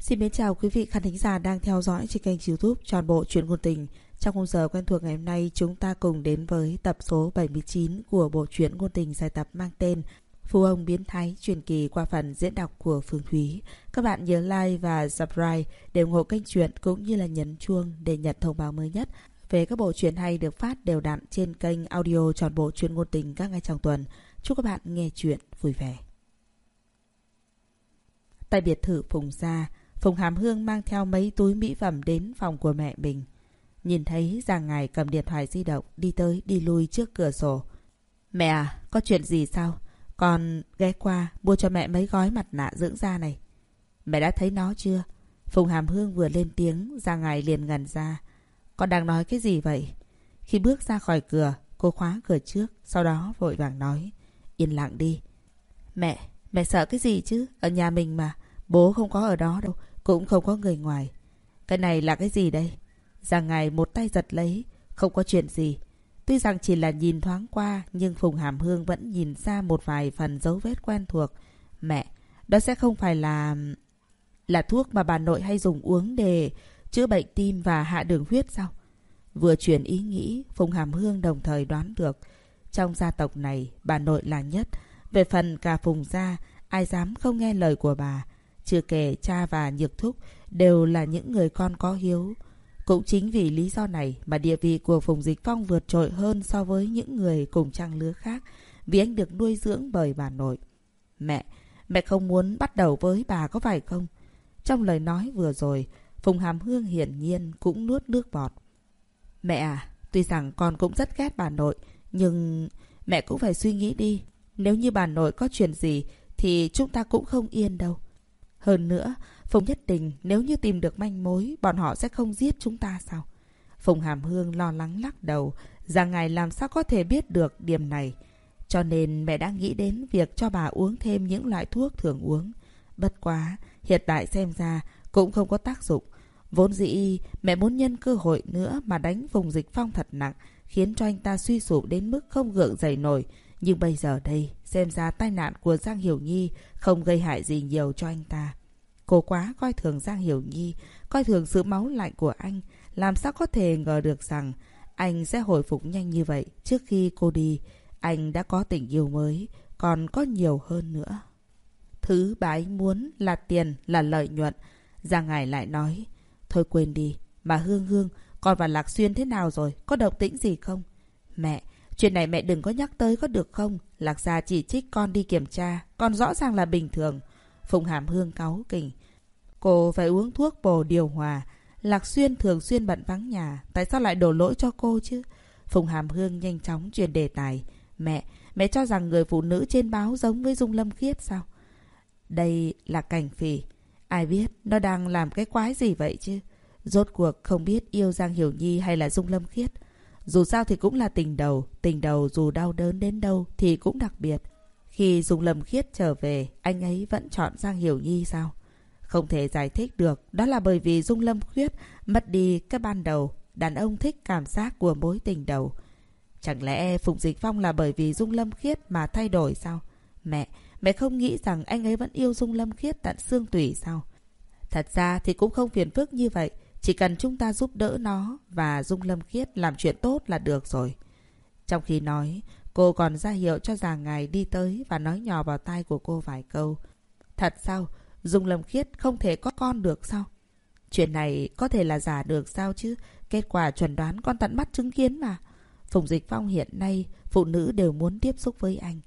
Xin mến chào quý vị khán thính giả đang theo dõi trên kênh youtube Tròn Bộ Chuyện Ngôn Tình. Trong khung giờ quen thuộc ngày hôm nay, chúng ta cùng đến với tập số 79 của bộ truyện ngôn tình dài tập mang tên Phu ông biến thái truyền kỳ qua phần diễn đọc của Phương Thúy. Các bạn nhớ like và subscribe để ủng hộ kênh truyện cũng như là nhấn chuông để nhận thông báo mới nhất về các bộ truyện hay được phát đều đặn trên kênh audio Tròn Bộ Chuyện Ngôn Tình các ngày trong tuần. Chúc các bạn nghe chuyện vui vẻ. Tại biệt thự Phùng Gia, Phùng Hàm Hương mang theo mấy túi mỹ phẩm đến phòng của mẹ mình. Nhìn thấy Giang Ngài cầm điện thoại di động đi tới đi lui trước cửa sổ. Mẹ à, có chuyện gì sao? Con ghé qua mua cho mẹ mấy gói mặt nạ dưỡng da này. Mẹ đã thấy nó chưa? Phùng Hàm Hương vừa lên tiếng, Giang Ngài liền ngần ra. Con đang nói cái gì vậy? Khi bước ra khỏi cửa, cô khóa cửa trước, sau đó vội vàng nói. Yên lặng đi. Mẹ, mẹ sợ cái gì chứ? Ở nhà mình mà. Bố không có ở đó đâu. Cũng không có người ngoài. Cái này là cái gì đây? Giang Ngài một tay giật lấy. Không có chuyện gì. Tuy rằng chỉ là nhìn thoáng qua, nhưng Phùng Hàm Hương vẫn nhìn ra một vài phần dấu vết quen thuộc. Mẹ, đó sẽ không phải là... Là thuốc mà bà nội hay dùng uống để chữa bệnh tim và hạ đường huyết sao? Vừa chuyển ý nghĩ, Phùng Hàm Hương đồng thời đoán được. Trong gia tộc này, bà nội là nhất. Về phần cả Phùng gia, ai dám không nghe lời của bà. Chưa kể cha và Nhược Thúc đều là những người con có hiếu. Cũng chính vì lý do này mà địa vị của Phùng Dịch Phong vượt trội hơn so với những người cùng trang lứa khác vì anh được nuôi dưỡng bởi bà nội. Mẹ, mẹ không muốn bắt đầu với bà có phải không? Trong lời nói vừa rồi, Phùng Hàm Hương hiển nhiên cũng nuốt nước bọt. Mẹ à, tuy rằng con cũng rất ghét bà nội, nhưng mẹ cũng phải suy nghĩ đi. Nếu như bà nội có chuyện gì thì chúng ta cũng không yên đâu. Hơn nữa, Phùng nhất đình nếu như tìm được manh mối, bọn họ sẽ không giết chúng ta sao? Phùng Hàm Hương lo lắng lắc đầu, rằng ngài làm sao có thể biết được điểm này. Cho nên mẹ đã nghĩ đến việc cho bà uống thêm những loại thuốc thường uống. Bất quá, hiện tại xem ra cũng không có tác dụng. Vốn dĩ, mẹ muốn nhân cơ hội nữa mà đánh Phùng Dịch Phong thật nặng, khiến cho anh ta suy sụp đến mức không gượng dậy nổi. Nhưng bây giờ đây, xem ra tai nạn của Giang Hiểu Nhi không gây hại gì nhiều cho anh ta. Cô quá coi thường Giang Hiểu Nhi, coi thường sự máu lạnh của anh. Làm sao có thể ngờ được rằng anh sẽ hồi phục nhanh như vậy trước khi cô đi. Anh đã có tình yêu mới, còn có nhiều hơn nữa. Thứ bà ấy muốn là tiền, là lợi nhuận. Giang Ngài lại nói, thôi quên đi, mà Hương Hương, con và Lạc Xuyên thế nào rồi, có động tĩnh gì không? Mẹ, chuyện này mẹ đừng có nhắc tới có được không? Lạc Gia chỉ trích con đi kiểm tra, con rõ ràng là bình thường. Phùng Hàm Hương cáu kỉnh. Cô phải uống thuốc bồ điều hòa. Lạc Xuyên thường xuyên bận vắng nhà. Tại sao lại đổ lỗi cho cô chứ? Phùng Hàm Hương nhanh chóng truyền đề tài. Mẹ, mẹ cho rằng người phụ nữ trên báo giống với Dung Lâm Khiết sao? Đây là cảnh phỉ. Ai biết nó đang làm cái quái gì vậy chứ? Rốt cuộc không biết yêu Giang Hiểu Nhi hay là Dung Lâm Khiết. Dù sao thì cũng là tình đầu. Tình đầu dù đau đớn đến đâu thì cũng đặc biệt. Khi Dung Lâm Khiết trở về, anh ấy vẫn chọn Giang Hiểu Nhi sao? Không thể giải thích được, đó là bởi vì Dung Lâm Khiết mất đi cái ban đầu. Đàn ông thích cảm giác của mối tình đầu. Chẳng lẽ Phùng Dịch Phong là bởi vì Dung Lâm Khiết mà thay đổi sao? Mẹ, mẹ không nghĩ rằng anh ấy vẫn yêu Dung Lâm Khiết tận xương tủy sao? Thật ra thì cũng không phiền phức như vậy. Chỉ cần chúng ta giúp đỡ nó và Dung Lâm Khiết làm chuyện tốt là được rồi. Trong khi nói, cô còn ra hiệu cho già ngài đi tới và nói nhỏ vào tai của cô vài câu. Thật sao? Dung Lâm Khiết không thể có con được sao? Chuyện này có thể là giả được sao chứ? Kết quả chuẩn đoán con tận mắt chứng kiến mà. Phùng Dịch Phong hiện nay, phụ nữ đều muốn tiếp xúc với anh.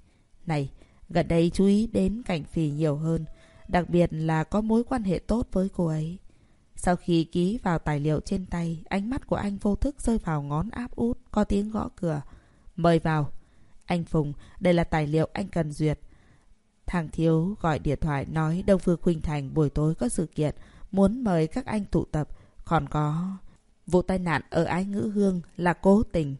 Này, gần đây chú ý đến cảnh phì nhiều hơn. Đặc biệt là có mối quan hệ tốt với cô ấy. Sau khi ký vào tài liệu trên tay, ánh mắt của anh vô thức rơi vào ngón áp út, có tiếng gõ cửa. Mời vào. Anh Phùng, đây là tài liệu anh cần duyệt. Thằng Thiếu gọi điện thoại nói Đông Phương Khuynh Thành buổi tối có sự kiện, muốn mời các anh tụ tập. Còn có... Vụ tai nạn ở Ái Ngữ Hương là cố tình.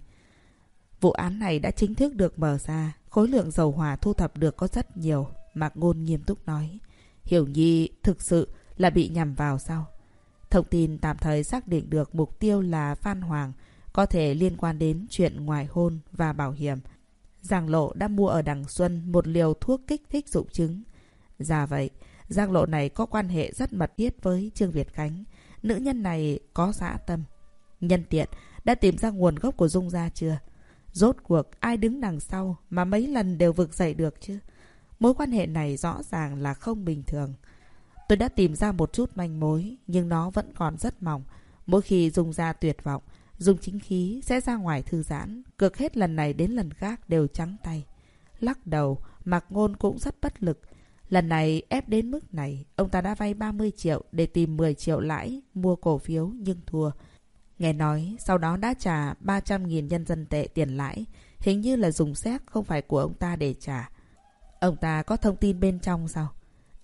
Vụ án này đã chính thức được mở ra, khối lượng dầu hỏa thu thập được có rất nhiều. Mạc Ngôn nghiêm túc nói. Hiểu Nhi thực sự là bị nhầm vào sao? Thông tin tạm thời xác định được mục tiêu là Phan Hoàng, có thể liên quan đến chuyện ngoài hôn và bảo hiểm. Giang Lộ đã mua ở Đằng Xuân một liều thuốc kích thích dụng chứng. Ra vậy, Giang Lộ này có quan hệ rất mật thiết với Trương Việt Khánh. Nữ nhân này có xã tâm. Nhân tiện, đã tìm ra nguồn gốc của Dung gia chưa? Rốt cuộc ai đứng đằng sau mà mấy lần đều vực dậy được chứ? Mối quan hệ này rõ ràng là không bình thường. Tôi đã tìm ra một chút manh mối, nhưng nó vẫn còn rất mỏng. Mỗi khi Dung gia tuyệt vọng, dùng chính khí sẽ ra ngoài thư giãn, cực hết lần này đến lần khác đều trắng tay. Lắc đầu, Mạc Ngôn cũng rất bất lực. Lần này ép đến mức này, ông ta đã vay 30 triệu để tìm 10 triệu lãi mua cổ phiếu nhưng thua. Nghe nói sau đó đã trả 300.000 nhân dân tệ tiền lãi, hình như là dùng xét không phải của ông ta để trả. Ông ta có thông tin bên trong sao?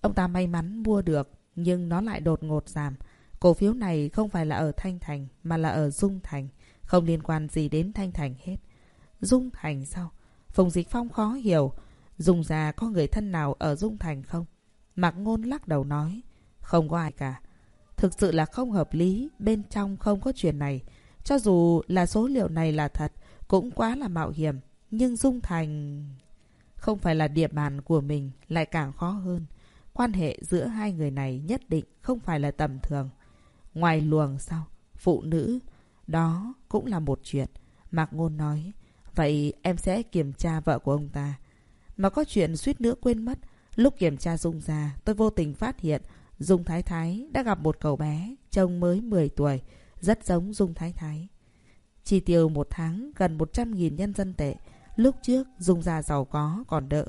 Ông ta may mắn mua được, nhưng nó lại đột ngột giảm. Cổ phiếu này không phải là ở Thanh Thành, mà là ở Dung Thành. Không liên quan gì đến Thanh Thành hết. Dung Thành sao? Phùng Dịch Phong khó hiểu. Dung già có người thân nào ở Dung Thành không? Mạc Ngôn lắc đầu nói. Không có ai cả. Thực sự là không hợp lý. Bên trong không có chuyện này. Cho dù là số liệu này là thật, cũng quá là mạo hiểm. Nhưng Dung Thành... Không phải là địa bàn của mình, lại càng khó hơn. Quan hệ giữa hai người này nhất định không phải là tầm thường. Ngoài luồng sao? Phụ nữ? Đó cũng là một chuyện. Mạc Ngôn nói. Vậy em sẽ kiểm tra vợ của ông ta. Mà có chuyện suýt nữa quên mất. Lúc kiểm tra Dung ra, tôi vô tình phát hiện Dung Thái Thái đã gặp một cậu bé, trông mới 10 tuổi, rất giống Dung Thái Thái. Chi tiêu một tháng gần 100.000 nhân dân tệ. Lúc trước, Dung gia giàu có còn đỡ.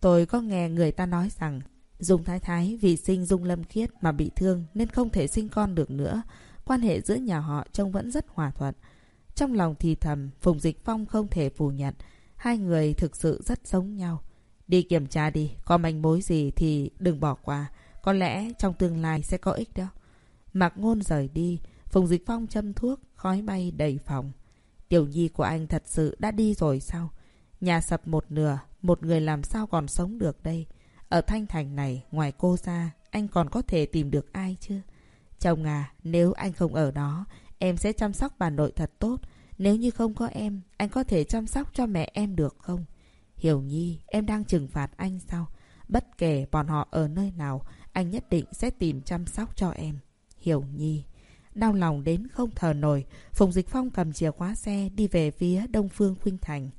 Tôi có nghe người ta nói rằng Dung Thái Thái vì sinh Dung Lâm Khiết mà bị thương nên không thể sinh con được nữa. Quan hệ giữa nhà họ trông vẫn rất hòa thuận. Trong lòng thì thầm, Phùng Dịch Phong không thể phủ nhận. Hai người thực sự rất giống nhau. Đi kiểm tra đi, có manh mối gì thì đừng bỏ qua. Có lẽ trong tương lai sẽ có ích đó. Mạc Ngôn rời đi, Phùng Dịch Phong châm thuốc, khói bay đầy phòng. Tiểu nhi của anh thật sự đã đi rồi sao? Nhà sập một nửa, một người làm sao còn sống được đây? Ở Thanh Thành này, ngoài cô ra, anh còn có thể tìm được ai chưa? Chồng à, nếu anh không ở đó, em sẽ chăm sóc bà nội thật tốt. Nếu như không có em, anh có thể chăm sóc cho mẹ em được không? Hiểu Nhi, em đang trừng phạt anh sao? Bất kể bọn họ ở nơi nào, anh nhất định sẽ tìm chăm sóc cho em. Hiểu Nhi. Đau lòng đến không thở nổi, Phùng Dịch Phong cầm chìa khóa xe đi về phía Đông Phương Khuynh Thành.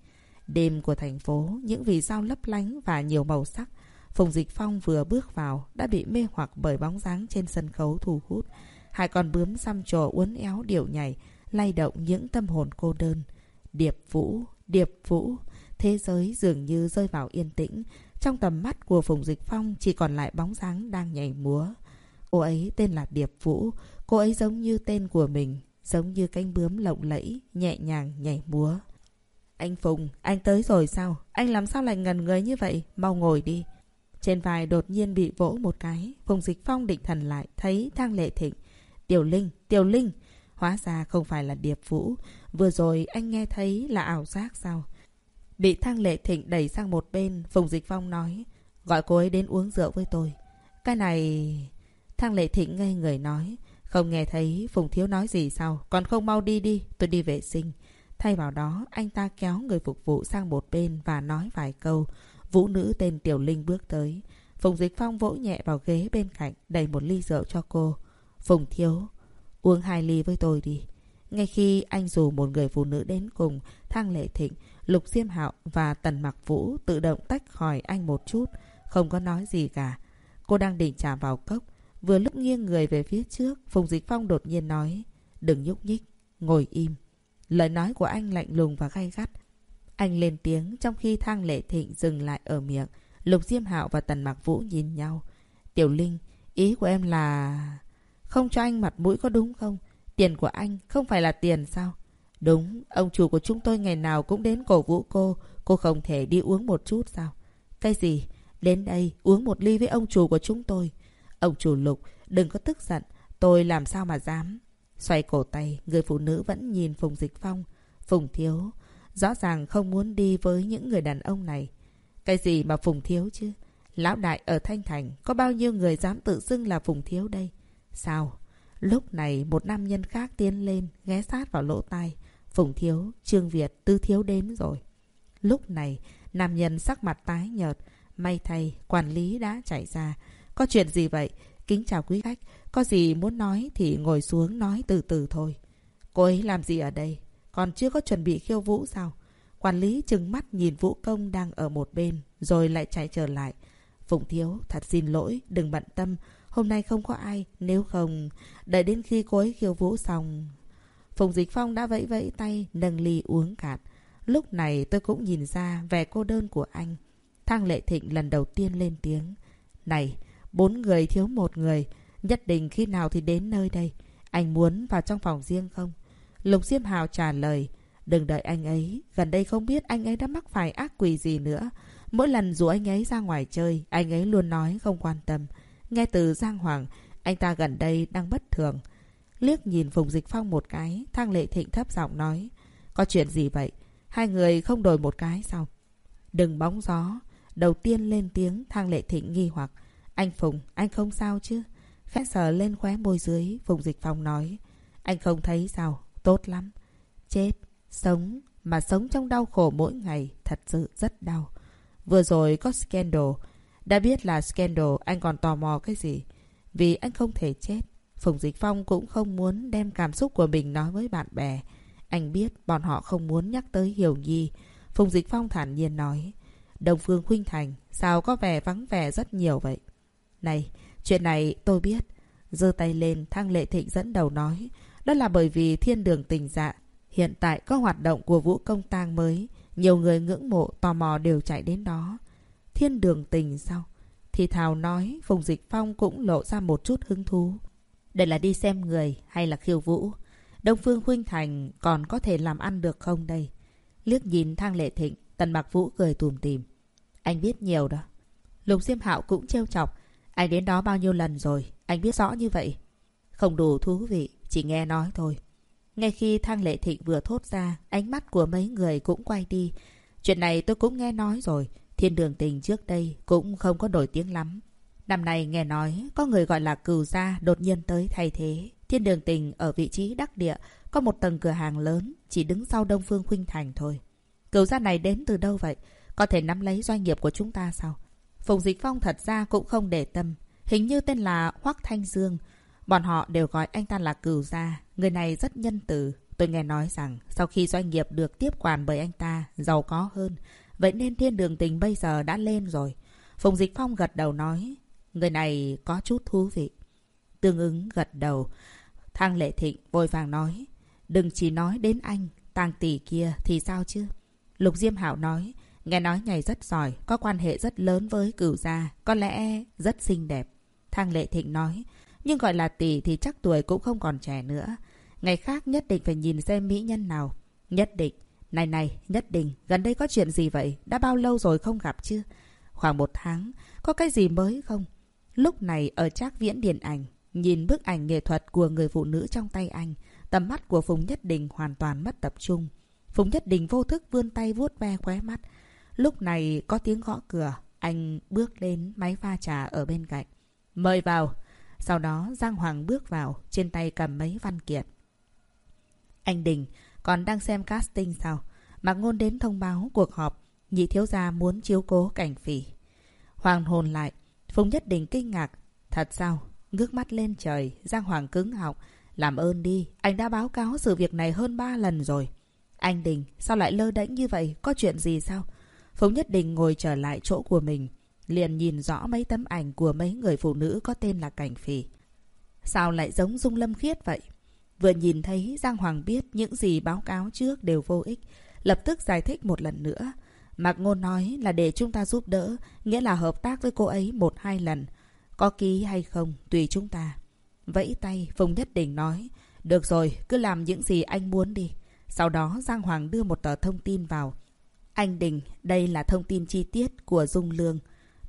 Đêm của thành phố, những vì sao lấp lánh và nhiều màu sắc. Phùng Dịch Phong vừa bước vào đã bị mê hoặc bởi bóng dáng trên sân khấu thu hút. Hai con bướm xăm trổ uốn éo điệu nhảy, lay động những tâm hồn cô đơn. Điệp Vũ, Điệp Vũ, thế giới dường như rơi vào yên tĩnh. Trong tầm mắt của Phùng Dịch Phong chỉ còn lại bóng dáng đang nhảy múa. Cô ấy tên là Điệp Vũ, cô ấy giống như tên của mình, giống như cánh bướm lộng lẫy, nhẹ nhàng nhảy múa. Anh Phùng, anh tới rồi sao? Anh làm sao lại ngần người như vậy? Mau ngồi đi. Trên vai đột nhiên bị vỗ một cái. Phùng Dịch Phong định thần lại, thấy Thang Lệ Thịnh. Tiểu Linh, Tiểu Linh. Hóa ra không phải là Điệp Vũ. Vừa rồi anh nghe thấy là ảo giác sao? Bị Thang Lệ Thịnh đẩy sang một bên, Phùng Dịch Phong nói. Gọi cô ấy đến uống rượu với tôi. Cái này... Thang Lệ Thịnh ngây người nói. Không nghe thấy Phùng Thiếu nói gì sao? Còn không mau đi đi, tôi đi vệ sinh. Thay vào đó, anh ta kéo người phục vụ sang một bên và nói vài câu. Vũ nữ tên Tiểu Linh bước tới. Phùng Dịch Phong vỗ nhẹ vào ghế bên cạnh, đầy một ly rượu cho cô. Phùng Thiếu, uống hai ly với tôi đi. Ngay khi anh dù một người phụ nữ đến cùng, Thang Lệ Thịnh, Lục Diêm Hạo và Tần Mặc Vũ tự động tách khỏi anh một chút, không có nói gì cả. Cô đang định chạm vào cốc, vừa lúc nghiêng người về phía trước, Phùng Dịch Phong đột nhiên nói, đừng nhúc nhích, ngồi im. Lời nói của anh lạnh lùng và gay gắt, anh lên tiếng trong khi thang lệ thịnh dừng lại ở miệng. Lục Diêm Hạo và Tần Mạc Vũ nhìn nhau. Tiểu Linh, ý của em là... Không cho anh mặt mũi có đúng không? Tiền của anh không phải là tiền sao? Đúng, ông chủ của chúng tôi ngày nào cũng đến cổ vũ cô. Cô không thể đi uống một chút sao? Cái gì? Đến đây uống một ly với ông chủ của chúng tôi. Ông chủ Lục, đừng có tức giận. Tôi làm sao mà dám? Xoay cổ tay, người phụ nữ vẫn nhìn Phùng Dịch Phong. Phùng Thiếu, Rõ ràng không muốn đi với những người đàn ông này. Cái gì mà Phùng Thiếu chứ? Lão đại ở Thanh Thành, có bao nhiêu người dám tự xưng là Phùng Thiếu đây? Sao? Lúc này một nam nhân khác tiến lên, ghé sát vào lỗ tai. Phùng Thiếu, Trương Việt, Tư Thiếu đến rồi. Lúc này, nam nhân sắc mặt tái nhợt. May thay, quản lý đã chạy ra. có chuyện gì vậy? Kính chào quý khách. Có gì muốn nói thì ngồi xuống nói từ từ thôi. Cô ấy làm gì ở đây? Còn chưa có chuẩn bị khiêu vũ sao? Quản lý chừng mắt nhìn vũ công đang ở một bên, rồi lại chạy trở lại. Phùng Thiếu, thật xin lỗi, đừng bận tâm. Hôm nay không có ai, nếu không... Đợi đến khi cô ấy khiêu vũ xong... Phùng Dịch Phong đã vẫy vẫy tay, nâng ly uống cạn. Lúc này tôi cũng nhìn ra vẻ cô đơn của anh. Thang Lệ Thịnh lần đầu tiên lên tiếng. Này, bốn người thiếu một người. Nhất định khi nào thì đến nơi đây. Anh muốn vào trong phòng riêng không? Lục Diêm Hào trả lời. Đừng đợi anh ấy. Gần đây không biết anh ấy đã mắc phải ác quỷ gì nữa. Mỗi lần dù anh ấy ra ngoài chơi, anh ấy luôn nói không quan tâm. Nghe từ Giang Hoàng, anh ta gần đây đang bất thường. Liếc nhìn Phùng Dịch Phong một cái, Thang Lệ Thịnh thấp giọng nói. Có chuyện gì vậy? Hai người không đổi một cái sao? Đừng bóng gió. Đầu tiên lên tiếng Thang Lệ Thịnh nghi hoặc. Anh Phùng, anh không sao chứ? Khẽ sờ lên khóe môi dưới, Phùng Dịch Phong nói. Anh không thấy sao? Tốt lắm. Chết, sống, mà sống trong đau khổ mỗi ngày, thật sự rất đau. Vừa rồi có scandal. Đã biết là scandal, anh còn tò mò cái gì? Vì anh không thể chết. Phùng Dịch Phong cũng không muốn đem cảm xúc của mình nói với bạn bè. Anh biết bọn họ không muốn nhắc tới Hiểu Nhi. Phùng Dịch Phong thản nhiên nói. Đông Phương Khuynh Thành, sao có vẻ vắng vẻ rất nhiều vậy? Này, chuyện này tôi biết. giơ tay lên, Thang Lệ Thịnh dẫn đầu nói. Đó là bởi vì thiên đường tình dạ. Hiện tại có hoạt động của vũ công tang mới. Nhiều người ngưỡng mộ, tò mò đều chạy đến đó. Thiên đường tình sao? Thì Thảo nói, Phùng Dịch Phong cũng lộ ra một chút hứng thú. Đây là đi xem người hay là khiêu vũ? Đông Phương Khuynh Thành còn có thể làm ăn được không đây? Liếc nhìn Thang Lệ Thịnh, Tần Mạc Vũ cười tùm tìm. Anh biết nhiều đó. Lục Diêm Hạo cũng trêu chọc. Anh đến đó bao nhiêu lần rồi? Anh biết rõ như vậy. Không đủ thú vị, chỉ nghe nói thôi. Ngay khi Thang Lệ Thịnh vừa thốt ra, ánh mắt của mấy người cũng quay đi. Chuyện này tôi cũng nghe nói rồi. Thiên đường tình trước đây cũng không có nổi tiếng lắm. Năm nay nghe nói có người gọi là cừu gia đột nhiên tới thay thế. Thiên đường tình ở vị trí đắc địa có một tầng cửa hàng lớn chỉ đứng sau Đông Phương Khuynh Thành thôi. Cừu gia này đến từ đâu vậy? Có thể nắm lấy doanh nghiệp của chúng ta sao? Phùng Dịch Phong thật ra cũng không để tâm. Hình như tên là Hoắc Thanh Dương. Bọn họ đều gọi anh ta là cửu gia. Người này rất nhân từ. Tôi nghe nói rằng sau khi doanh nghiệp được tiếp quản bởi anh ta, giàu có hơn. Vậy nên thiên đường tình bây giờ đã lên rồi. Phùng Dịch Phong gật đầu nói. Người này có chút thú vị. Tương ứng gật đầu. Thang Lệ Thịnh vội vàng nói. Đừng chỉ nói đến anh, tàng tỷ kia thì sao chứ? Lục Diêm Hảo nói. Nghe nói nhảy rất giỏi, có quan hệ rất lớn với cửu gia, có lẽ rất xinh đẹp. Thang Lệ Thịnh nói. Nhưng gọi là tỷ thì chắc tuổi cũng không còn trẻ nữa. Ngày khác nhất định phải nhìn xem mỹ nhân nào. Nhất định. Này này, nhất định. Gần đây có chuyện gì vậy? Đã bao lâu rồi không gặp chưa? Khoảng một tháng. Có cái gì mới không? Lúc này ở trác viễn điện ảnh, nhìn bức ảnh nghệ thuật của người phụ nữ trong tay anh, tầm mắt của Phùng Nhất Đình hoàn toàn mất tập trung. Phùng Nhất Đình vô thức vươn tay vuốt ve khóe mắt. Lúc này có tiếng gõ cửa, anh bước lên máy pha trà ở bên cạnh. Mời vào. Sau đó Giang Hoàng bước vào, trên tay cầm mấy văn kiện. Anh Đình, còn đang xem casting sao? Mạc Ngôn đến thông báo cuộc họp, nhị thiếu gia muốn chiếu cố cảnh phỉ. Hoàng hồn lại, Phùng Nhất Đình kinh ngạc. Thật sao? Ngước mắt lên trời, Giang Hoàng cứng họng. Làm ơn đi, anh đã báo cáo sự việc này hơn ba lần rồi. Anh Đình, sao lại lơ đễnh như vậy? Có chuyện gì sao? Phùng Nhất Đình ngồi trở lại chỗ của mình. Liền nhìn rõ mấy tấm ảnh của mấy người phụ nữ có tên là Cảnh Phỉ. Sao lại giống Dung Lâm Khiết vậy? Vừa nhìn thấy Giang Hoàng biết những gì báo cáo trước đều vô ích. Lập tức giải thích một lần nữa. Mạc Ngôn nói là để chúng ta giúp đỡ, nghĩa là hợp tác với cô ấy một hai lần. Có ký hay không, tùy chúng ta. Vẫy tay, Phùng Nhất Đình nói. Được rồi, cứ làm những gì anh muốn đi. Sau đó Giang Hoàng đưa một tờ thông tin vào. Anh Đình, đây là thông tin chi tiết của Dung Lương.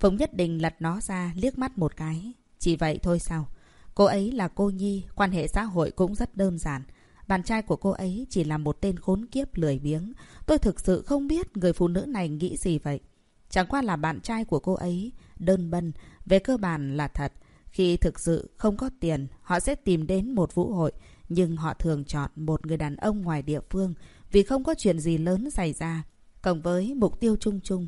Phùng Nhất Đình lật nó ra, liếc mắt một cái. Chỉ vậy thôi sao? Cô ấy là cô Nhi, quan hệ xã hội cũng rất đơn giản. Bạn trai của cô ấy chỉ là một tên khốn kiếp lười biếng. Tôi thực sự không biết người phụ nữ này nghĩ gì vậy. Chẳng qua là bạn trai của cô ấy, đơn bân, về cơ bản là thật. Khi thực sự không có tiền, họ sẽ tìm đến một vũ hội, nhưng họ thường chọn một người đàn ông ngoài địa phương vì không có chuyện gì lớn xảy ra, cộng với mục tiêu chung chung.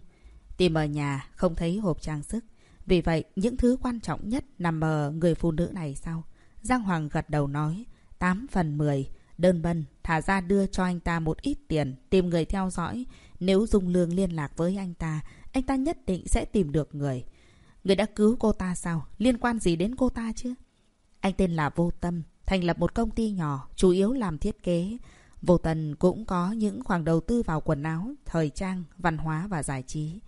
Tìm ở nhà, không thấy hộp trang sức. Vì vậy, những thứ quan trọng nhất nằm ở người phụ nữ này sao? Giang Hoàng gật đầu nói. 8 phần 10. Đơn bân, thả ra đưa cho anh ta một ít tiền, tìm người theo dõi. Nếu Dung Lương liên lạc với anh ta, anh ta nhất định sẽ tìm được người. Người đã cứu cô ta sao? Liên quan gì đến cô ta chứ? Anh tên là Vô Tâm, thành lập một công ty nhỏ, chủ yếu làm thiết kế. Vô Tần cũng có những khoản đầu tư vào quần áo, thời trang, văn hóa và giải trí.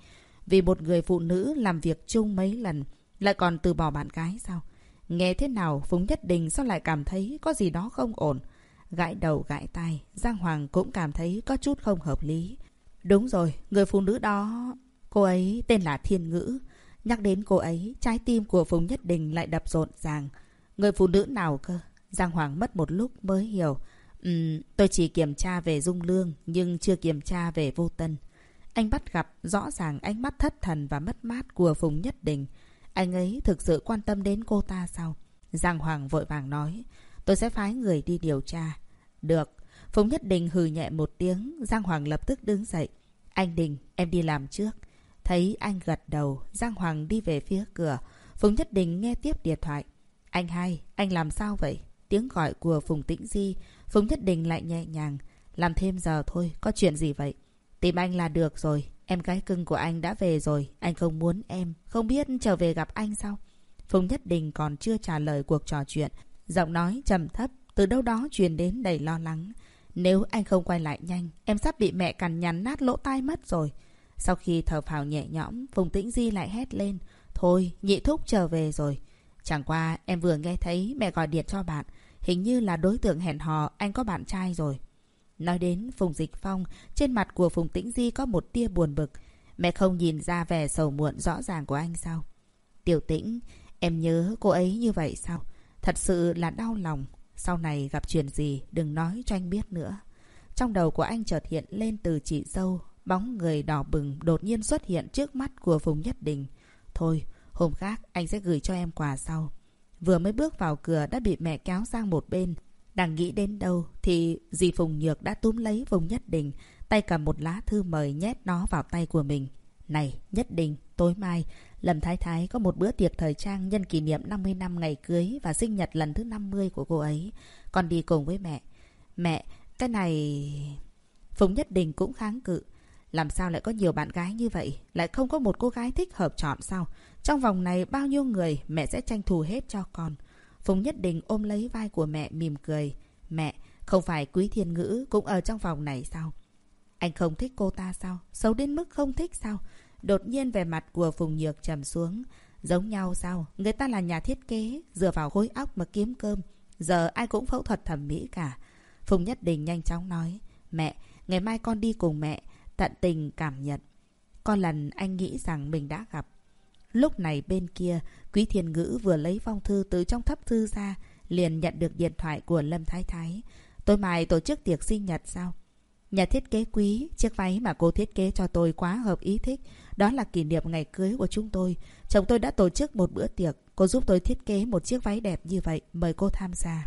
Vì một người phụ nữ làm việc chung mấy lần, lại còn từ bỏ bạn gái sao? Nghe thế nào Phùng Nhất Đình sao lại cảm thấy có gì đó không ổn? Gãi đầu gãi tai, Giang Hoàng cũng cảm thấy có chút không hợp lý. Đúng rồi, người phụ nữ đó... Cô ấy tên là Thiên Ngữ. Nhắc đến cô ấy, trái tim của Phùng Nhất Đình lại đập rộn ràng. Người phụ nữ nào cơ? Giang Hoàng mất một lúc mới hiểu. Ừm, tôi chỉ kiểm tra về Dung Lương, nhưng chưa kiểm tra về Vô Tân. Anh bắt gặp rõ ràng ánh mắt thất thần và mất mát của Phùng Nhất Đình. Anh ấy thực sự quan tâm đến cô ta sao? Giang Hoàng vội vàng nói. Tôi sẽ phái người đi điều tra. Được. Phùng Nhất Đình hừ nhẹ một tiếng. Giang Hoàng lập tức đứng dậy. Anh Đình, em đi làm trước. Thấy anh gật đầu, Giang Hoàng đi về phía cửa. Phùng Nhất Đình nghe tiếp điện thoại. Anh hai, anh làm sao vậy? Tiếng gọi của Phùng Tĩnh Di. Phùng Nhất Đình lại nhẹ nhàng. Làm thêm giờ thôi, có chuyện gì vậy? Tìm anh là được rồi. Em gái cưng của anh đã về rồi. Anh không muốn em. Không biết trở về gặp anh sao? Phùng Nhất Đình còn chưa trả lời cuộc trò chuyện. Giọng nói trầm thấp, từ đâu đó truyền đến đầy lo lắng. Nếu anh không quay lại nhanh, em sắp bị mẹ cằn nhắn nát lỗ tai mất rồi. Sau khi thở phào nhẹ nhõm, Phùng Tĩnh Di lại hét lên. Thôi, nhị thúc trở về rồi. Chẳng qua, em vừa nghe thấy mẹ gọi điện cho bạn. Hình như là đối tượng hẹn hò, anh có bạn trai rồi. Nói đến Phùng Dịch Phong, trên mặt của Phùng Tĩnh Di có một tia buồn bực. Mẹ không nhìn ra vẻ sầu muộn rõ ràng của anh sao? Tiểu Tĩnh, em nhớ cô ấy như vậy sao? Thật sự là đau lòng. Sau này gặp chuyện gì, đừng nói cho anh biết nữa. Trong đầu của anh chợt hiện lên từ chị dâu, bóng người đỏ bừng đột nhiên xuất hiện trước mắt của Phùng Nhất Đình. Thôi, hôm khác anh sẽ gửi cho em quà sau. Vừa mới bước vào cửa đã bị mẹ kéo sang một bên. Đang nghĩ đến đâu thì dì Phùng Nhược đã túm lấy Phùng Nhất Đình, tay cầm một lá thư mời nhét nó vào tay của mình. Này, Nhất Đình, tối mai, Lâm Thái Thái có một bữa tiệc thời trang nhân kỷ niệm 50 năm ngày cưới và sinh nhật lần thứ 50 của cô ấy. Con đi cùng với mẹ. Mẹ, cái này... Phùng Nhất Đình cũng kháng cự. Làm sao lại có nhiều bạn gái như vậy? Lại không có một cô gái thích hợp chọn sao? Trong vòng này bao nhiêu người mẹ sẽ tranh thủ hết cho con. Phùng Nhất Đình ôm lấy vai của mẹ mỉm cười. Mẹ, không phải Quý Thiên Ngữ cũng ở trong phòng này sao? Anh không thích cô ta sao? Xấu đến mức không thích sao? Đột nhiên về mặt của Phùng Nhược trầm xuống. Giống nhau sao? Người ta là nhà thiết kế, dựa vào khối óc mà kiếm cơm. Giờ ai cũng phẫu thuật thẩm mỹ cả. Phùng Nhất Đình nhanh chóng nói. Mẹ, ngày mai con đi cùng mẹ, tận tình cảm nhận. Con lần anh nghĩ rằng mình đã gặp. Lúc này bên kia, Quý Thiên Ngữ vừa lấy phong thư từ trong thấp thư ra, liền nhận được điện thoại của Lâm Thái Thái. tôi mai tổ chức tiệc sinh nhật sao? Nhà thiết kế quý, chiếc váy mà cô thiết kế cho tôi quá hợp ý thích. Đó là kỷ niệm ngày cưới của chúng tôi. Chồng tôi đã tổ chức một bữa tiệc. Cô giúp tôi thiết kế một chiếc váy đẹp như vậy. Mời cô tham gia.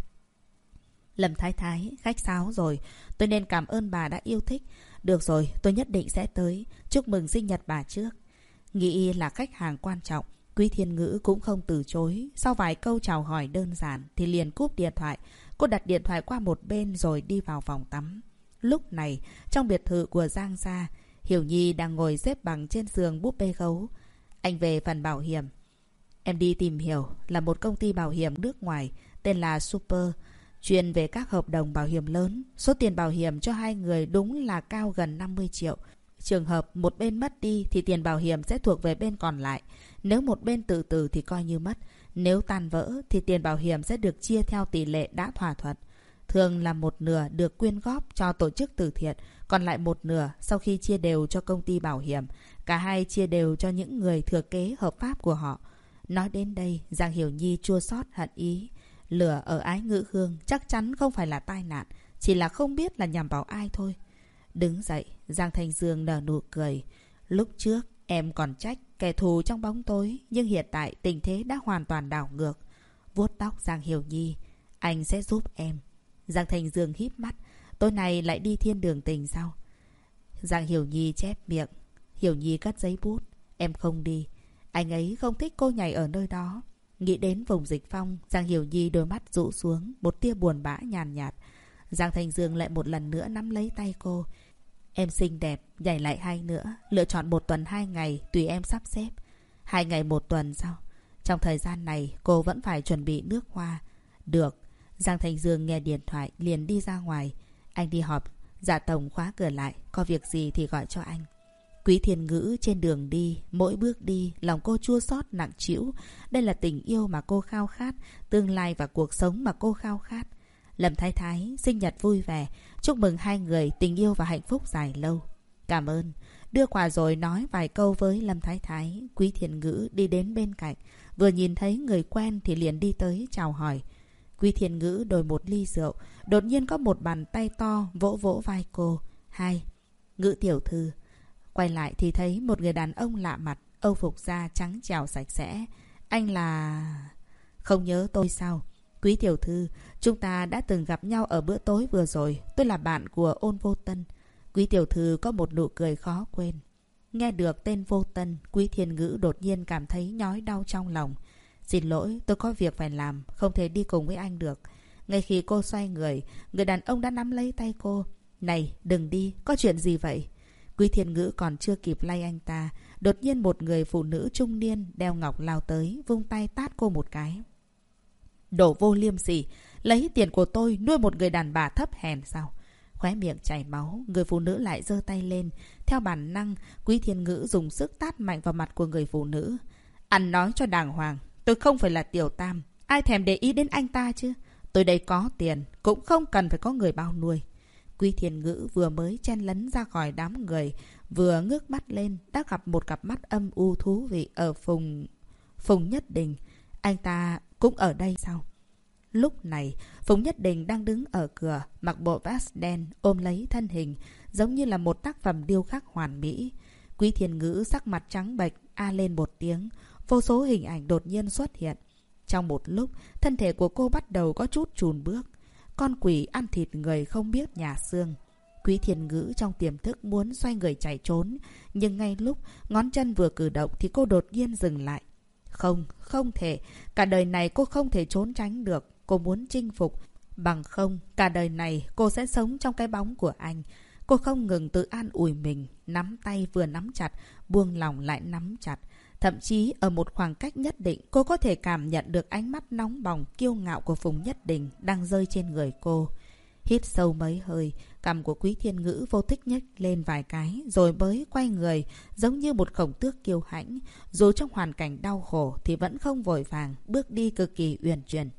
Lâm Thái Thái, khách sáo rồi. Tôi nên cảm ơn bà đã yêu thích. Được rồi, tôi nhất định sẽ tới. Chúc mừng sinh nhật bà trước. Nghĩ là khách hàng quan trọng. Quý Thiên Ngữ cũng không từ chối. Sau vài câu chào hỏi đơn giản thì liền cúp điện thoại. Cô đặt điện thoại qua một bên rồi đi vào phòng tắm. Lúc này, trong biệt thự của Giang Gia, Hiểu Nhi đang ngồi xếp bằng trên giường búp bê gấu. Anh về phần bảo hiểm. Em đi tìm hiểu là một công ty bảo hiểm nước ngoài tên là Super, chuyên về các hợp đồng bảo hiểm lớn. Số tiền bảo hiểm cho hai người đúng là cao gần 50 triệu. Trường hợp một bên mất đi thì tiền bảo hiểm sẽ thuộc về bên còn lại. Nếu một bên tự tử thì coi như mất. Nếu tan vỡ thì tiền bảo hiểm sẽ được chia theo tỷ lệ đã thỏa thuận. Thường là một nửa được quyên góp cho tổ chức từ thiện, còn lại một nửa sau khi chia đều cho công ty bảo hiểm. Cả hai chia đều cho những người thừa kế hợp pháp của họ. Nói đến đây, Giang Hiểu Nhi chua xót hận ý. Lửa ở ái ngữ hương chắc chắn không phải là tai nạn, chỉ là không biết là nhằm vào ai thôi. Đứng dậy, Giang Thanh Dương nở nụ cười. Lúc trước, em còn trách kẻ thù trong bóng tối, nhưng hiện tại tình thế đã hoàn toàn đảo ngược. vuốt tóc Giang Hiểu Nhi, anh sẽ giúp em. Giang Thanh Dương híp mắt, tối nay lại đi thiên đường tình sao? Giang Hiểu Nhi chép miệng. Hiểu Nhi cắt giấy bút. Em không đi. Anh ấy không thích cô nhảy ở nơi đó. Nghĩ đến vùng dịch phong, Giang Hiểu Nhi đôi mắt rụ xuống, một tia buồn bã nhàn nhạt, Giang Thành Dương lại một lần nữa nắm lấy tay cô. Em xinh đẹp, nhảy lại hai nữa. Lựa chọn một tuần hai ngày, tùy em sắp xếp. Hai ngày một tuần sao? Trong thời gian này, cô vẫn phải chuẩn bị nước hoa. Được. Giang Thành Dương nghe điện thoại, liền đi ra ngoài. Anh đi họp. Dạ Tổng khóa cửa lại. Có việc gì thì gọi cho anh. Quý thiên ngữ trên đường đi, mỗi bước đi, lòng cô chua xót nặng trĩu. Đây là tình yêu mà cô khao khát, tương lai và cuộc sống mà cô khao khát. Lâm Thái Thái, sinh nhật vui vẻ. Chúc mừng hai người tình yêu và hạnh phúc dài lâu. Cảm ơn. Đưa quà rồi nói vài câu với Lâm Thái Thái. Quý thiền ngữ đi đến bên cạnh. Vừa nhìn thấy người quen thì liền đi tới chào hỏi. Quý thiền ngữ đổi một ly rượu. Đột nhiên có một bàn tay to vỗ vỗ vai cô. Hai. Ngữ tiểu thư. Quay lại thì thấy một người đàn ông lạ mặt. Âu phục da trắng trèo sạch sẽ. Anh là... Không nhớ tôi sao? Quý tiểu thư, chúng ta đã từng gặp nhau ở bữa tối vừa rồi. Tôi là bạn của ôn vô tân. Quý tiểu thư có một nụ cười khó quên. Nghe được tên vô tân, quý thiên ngữ đột nhiên cảm thấy nhói đau trong lòng. Xin lỗi, tôi có việc phải làm, không thể đi cùng với anh được. Ngay khi cô xoay người, người đàn ông đã nắm lấy tay cô. Này, đừng đi, có chuyện gì vậy? Quý thiên ngữ còn chưa kịp lay anh ta. Đột nhiên một người phụ nữ trung niên đeo ngọc lao tới, vung tay tát cô một cái. Đổ vô liêm sỉ. Lấy tiền của tôi nuôi một người đàn bà thấp hèn sao? Khóe miệng chảy máu, người phụ nữ lại giơ tay lên. Theo bản năng, Quý Thiên Ngữ dùng sức tát mạnh vào mặt của người phụ nữ. Ăn nói cho đàng hoàng, tôi không phải là tiểu tam. Ai thèm để ý đến anh ta chứ? Tôi đây có tiền, cũng không cần phải có người bao nuôi. Quý Thiên Ngữ vừa mới chen lấn ra khỏi đám người, vừa ngước mắt lên, đã gặp một cặp mắt âm u thú vị ở Phùng... Phùng Nhất Đình. Anh ta cũng ở đây sao? Lúc này, Phùng Nhất Đình đang đứng ở cửa, mặc bộ vest đen, ôm lấy thân hình, giống như là một tác phẩm điêu khắc hoàn mỹ. Quý thiên ngữ sắc mặt trắng bệch, a lên một tiếng, vô số hình ảnh đột nhiên xuất hiện. Trong một lúc, thân thể của cô bắt đầu có chút chùn bước. Con quỷ ăn thịt người không biết nhà xương. Quý thiên ngữ trong tiềm thức muốn xoay người chạy trốn, nhưng ngay lúc ngón chân vừa cử động thì cô đột nhiên dừng lại. Không, không thể. Cả đời này cô không thể trốn tránh được. Cô muốn chinh phục. Bằng không, cả đời này cô sẽ sống trong cái bóng của anh. Cô không ngừng tự an ủi mình, nắm tay vừa nắm chặt, buông lòng lại nắm chặt. Thậm chí ở một khoảng cách nhất định, cô có thể cảm nhận được ánh mắt nóng bỏng, kiêu ngạo của Phùng Nhất Định đang rơi trên người cô. Hít sâu mấy hơi, cằm của quý thiên ngữ vô thích nhếch lên vài cái, rồi mới quay người, giống như một khổng tước kiêu hãnh. Dù trong hoàn cảnh đau khổ thì vẫn không vội vàng, bước đi cực kỳ uyển chuyển.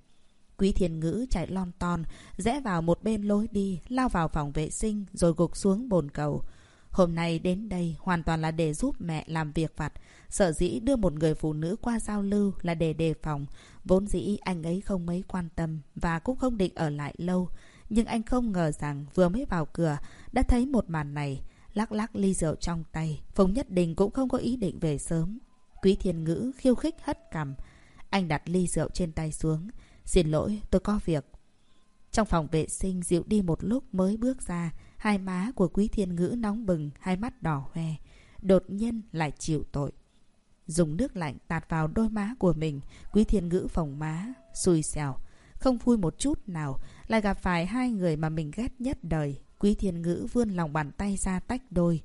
Quý thiên ngữ chạy lon ton, rẽ vào một bên lối đi, lao vào phòng vệ sinh, rồi gục xuống bồn cầu. Hôm nay đến đây hoàn toàn là để giúp mẹ làm việc vặt. Sợ dĩ đưa một người phụ nữ qua giao lưu là để đề phòng. Vốn dĩ anh ấy không mấy quan tâm và cũng không định ở lại lâu. Nhưng anh không ngờ rằng vừa mới vào cửa đã thấy một màn này. Lắc lắc ly rượu trong tay. Phùng Nhất Đình cũng không có ý định về sớm. Quý thiên ngữ khiêu khích hất cằm. Anh đặt ly rượu trên tay xuống. Xin lỗi, tôi có việc. Trong phòng vệ sinh dịu đi một lúc mới bước ra. Hai má của quý thiên ngữ nóng bừng, hai mắt đỏ hoe. Đột nhiên lại chịu tội. Dùng nước lạnh tạt vào đôi má của mình. Quý thiên ngữ phòng má, xui xẻo. Không vui một chút nào, lại gặp phải hai người mà mình ghét nhất đời. Quý thiên ngữ vươn lòng bàn tay ra tách đôi.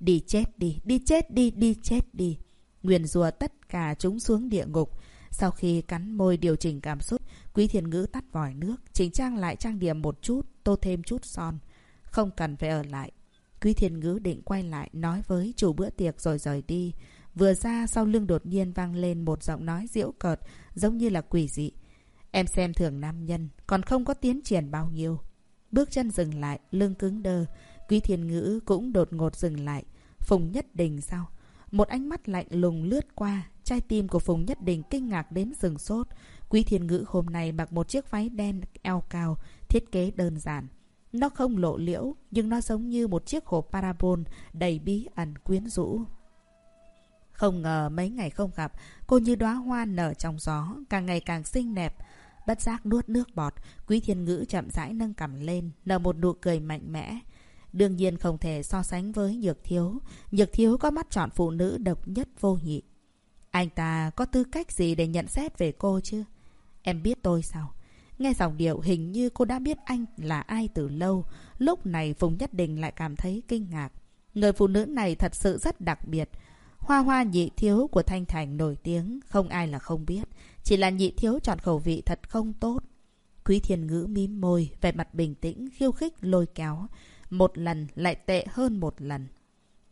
Đi chết đi, đi chết đi, đi chết đi. Nguyền rùa tất cả chúng xuống địa ngục. Sau khi cắn môi điều chỉnh cảm xúc, Quý thiên ngữ tắt vòi nước, chỉnh trang lại trang điểm một chút, tô thêm chút son. Không cần phải ở lại. Quý thiên ngữ định quay lại nói với chủ bữa tiệc rồi rời đi. Vừa ra sau lưng đột nhiên vang lên một giọng nói diễu cợt, giống như là quỷ dị. Em xem thường nam nhân, còn không có tiến triển bao nhiêu. Bước chân dừng lại, lưng cứng đơ. Quý thiên ngữ cũng đột ngột dừng lại. Phùng Nhất Đình sao? Một ánh mắt lạnh lùng lướt qua. Trái tim của Phùng Nhất Đình kinh ngạc đến rừng sốt. Quý thiên ngữ hôm nay mặc một chiếc váy đen eo cao, thiết kế đơn giản. Nó không lộ liễu, nhưng nó giống như một chiếc hộp parabol đầy bí ẩn quyến rũ. Không ngờ mấy ngày không gặp, cô như đóa hoa nở trong gió, càng ngày càng xinh đẹp. Bất giác nuốt nước bọt, quý thiên ngữ chậm rãi nâng cằm lên, nở một nụ cười mạnh mẽ. Đương nhiên không thể so sánh với Nhược Thiếu. Nhược Thiếu có mắt chọn phụ nữ độc nhất vô nhị. Anh ta có tư cách gì để nhận xét về cô chứ? Em biết tôi sao? Nghe dòng điệu hình như cô đã biết anh là ai từ lâu. Lúc này Phùng Nhất Đình lại cảm thấy kinh ngạc. Người phụ nữ này thật sự rất đặc biệt. Hoa hoa nhị thiếu của Thanh Thành nổi tiếng, không ai là không biết. Chỉ là nhị thiếu chọn khẩu vị thật không tốt. Quý thiên ngữ mím môi, vẻ mặt bình tĩnh, khiêu khích, lôi kéo. Một lần lại tệ hơn một lần.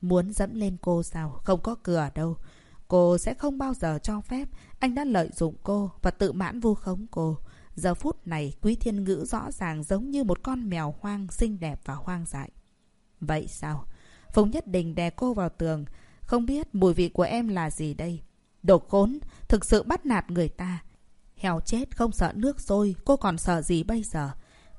Muốn dẫm lên cô sao? Không có cửa đâu. Cô sẽ không bao giờ cho phép. Anh đã lợi dụng cô và tự mãn vu khống cô. Giờ phút này, Quý Thiên Ngữ rõ ràng giống như một con mèo hoang xinh đẹp và hoang dại. Vậy sao? Phùng Nhất Đình đè cô vào tường. Không biết mùi vị của em là gì đây? Đồ khốn, thực sự bắt nạt người ta. Hèo chết không sợ nước sôi, cô còn sợ gì bây giờ?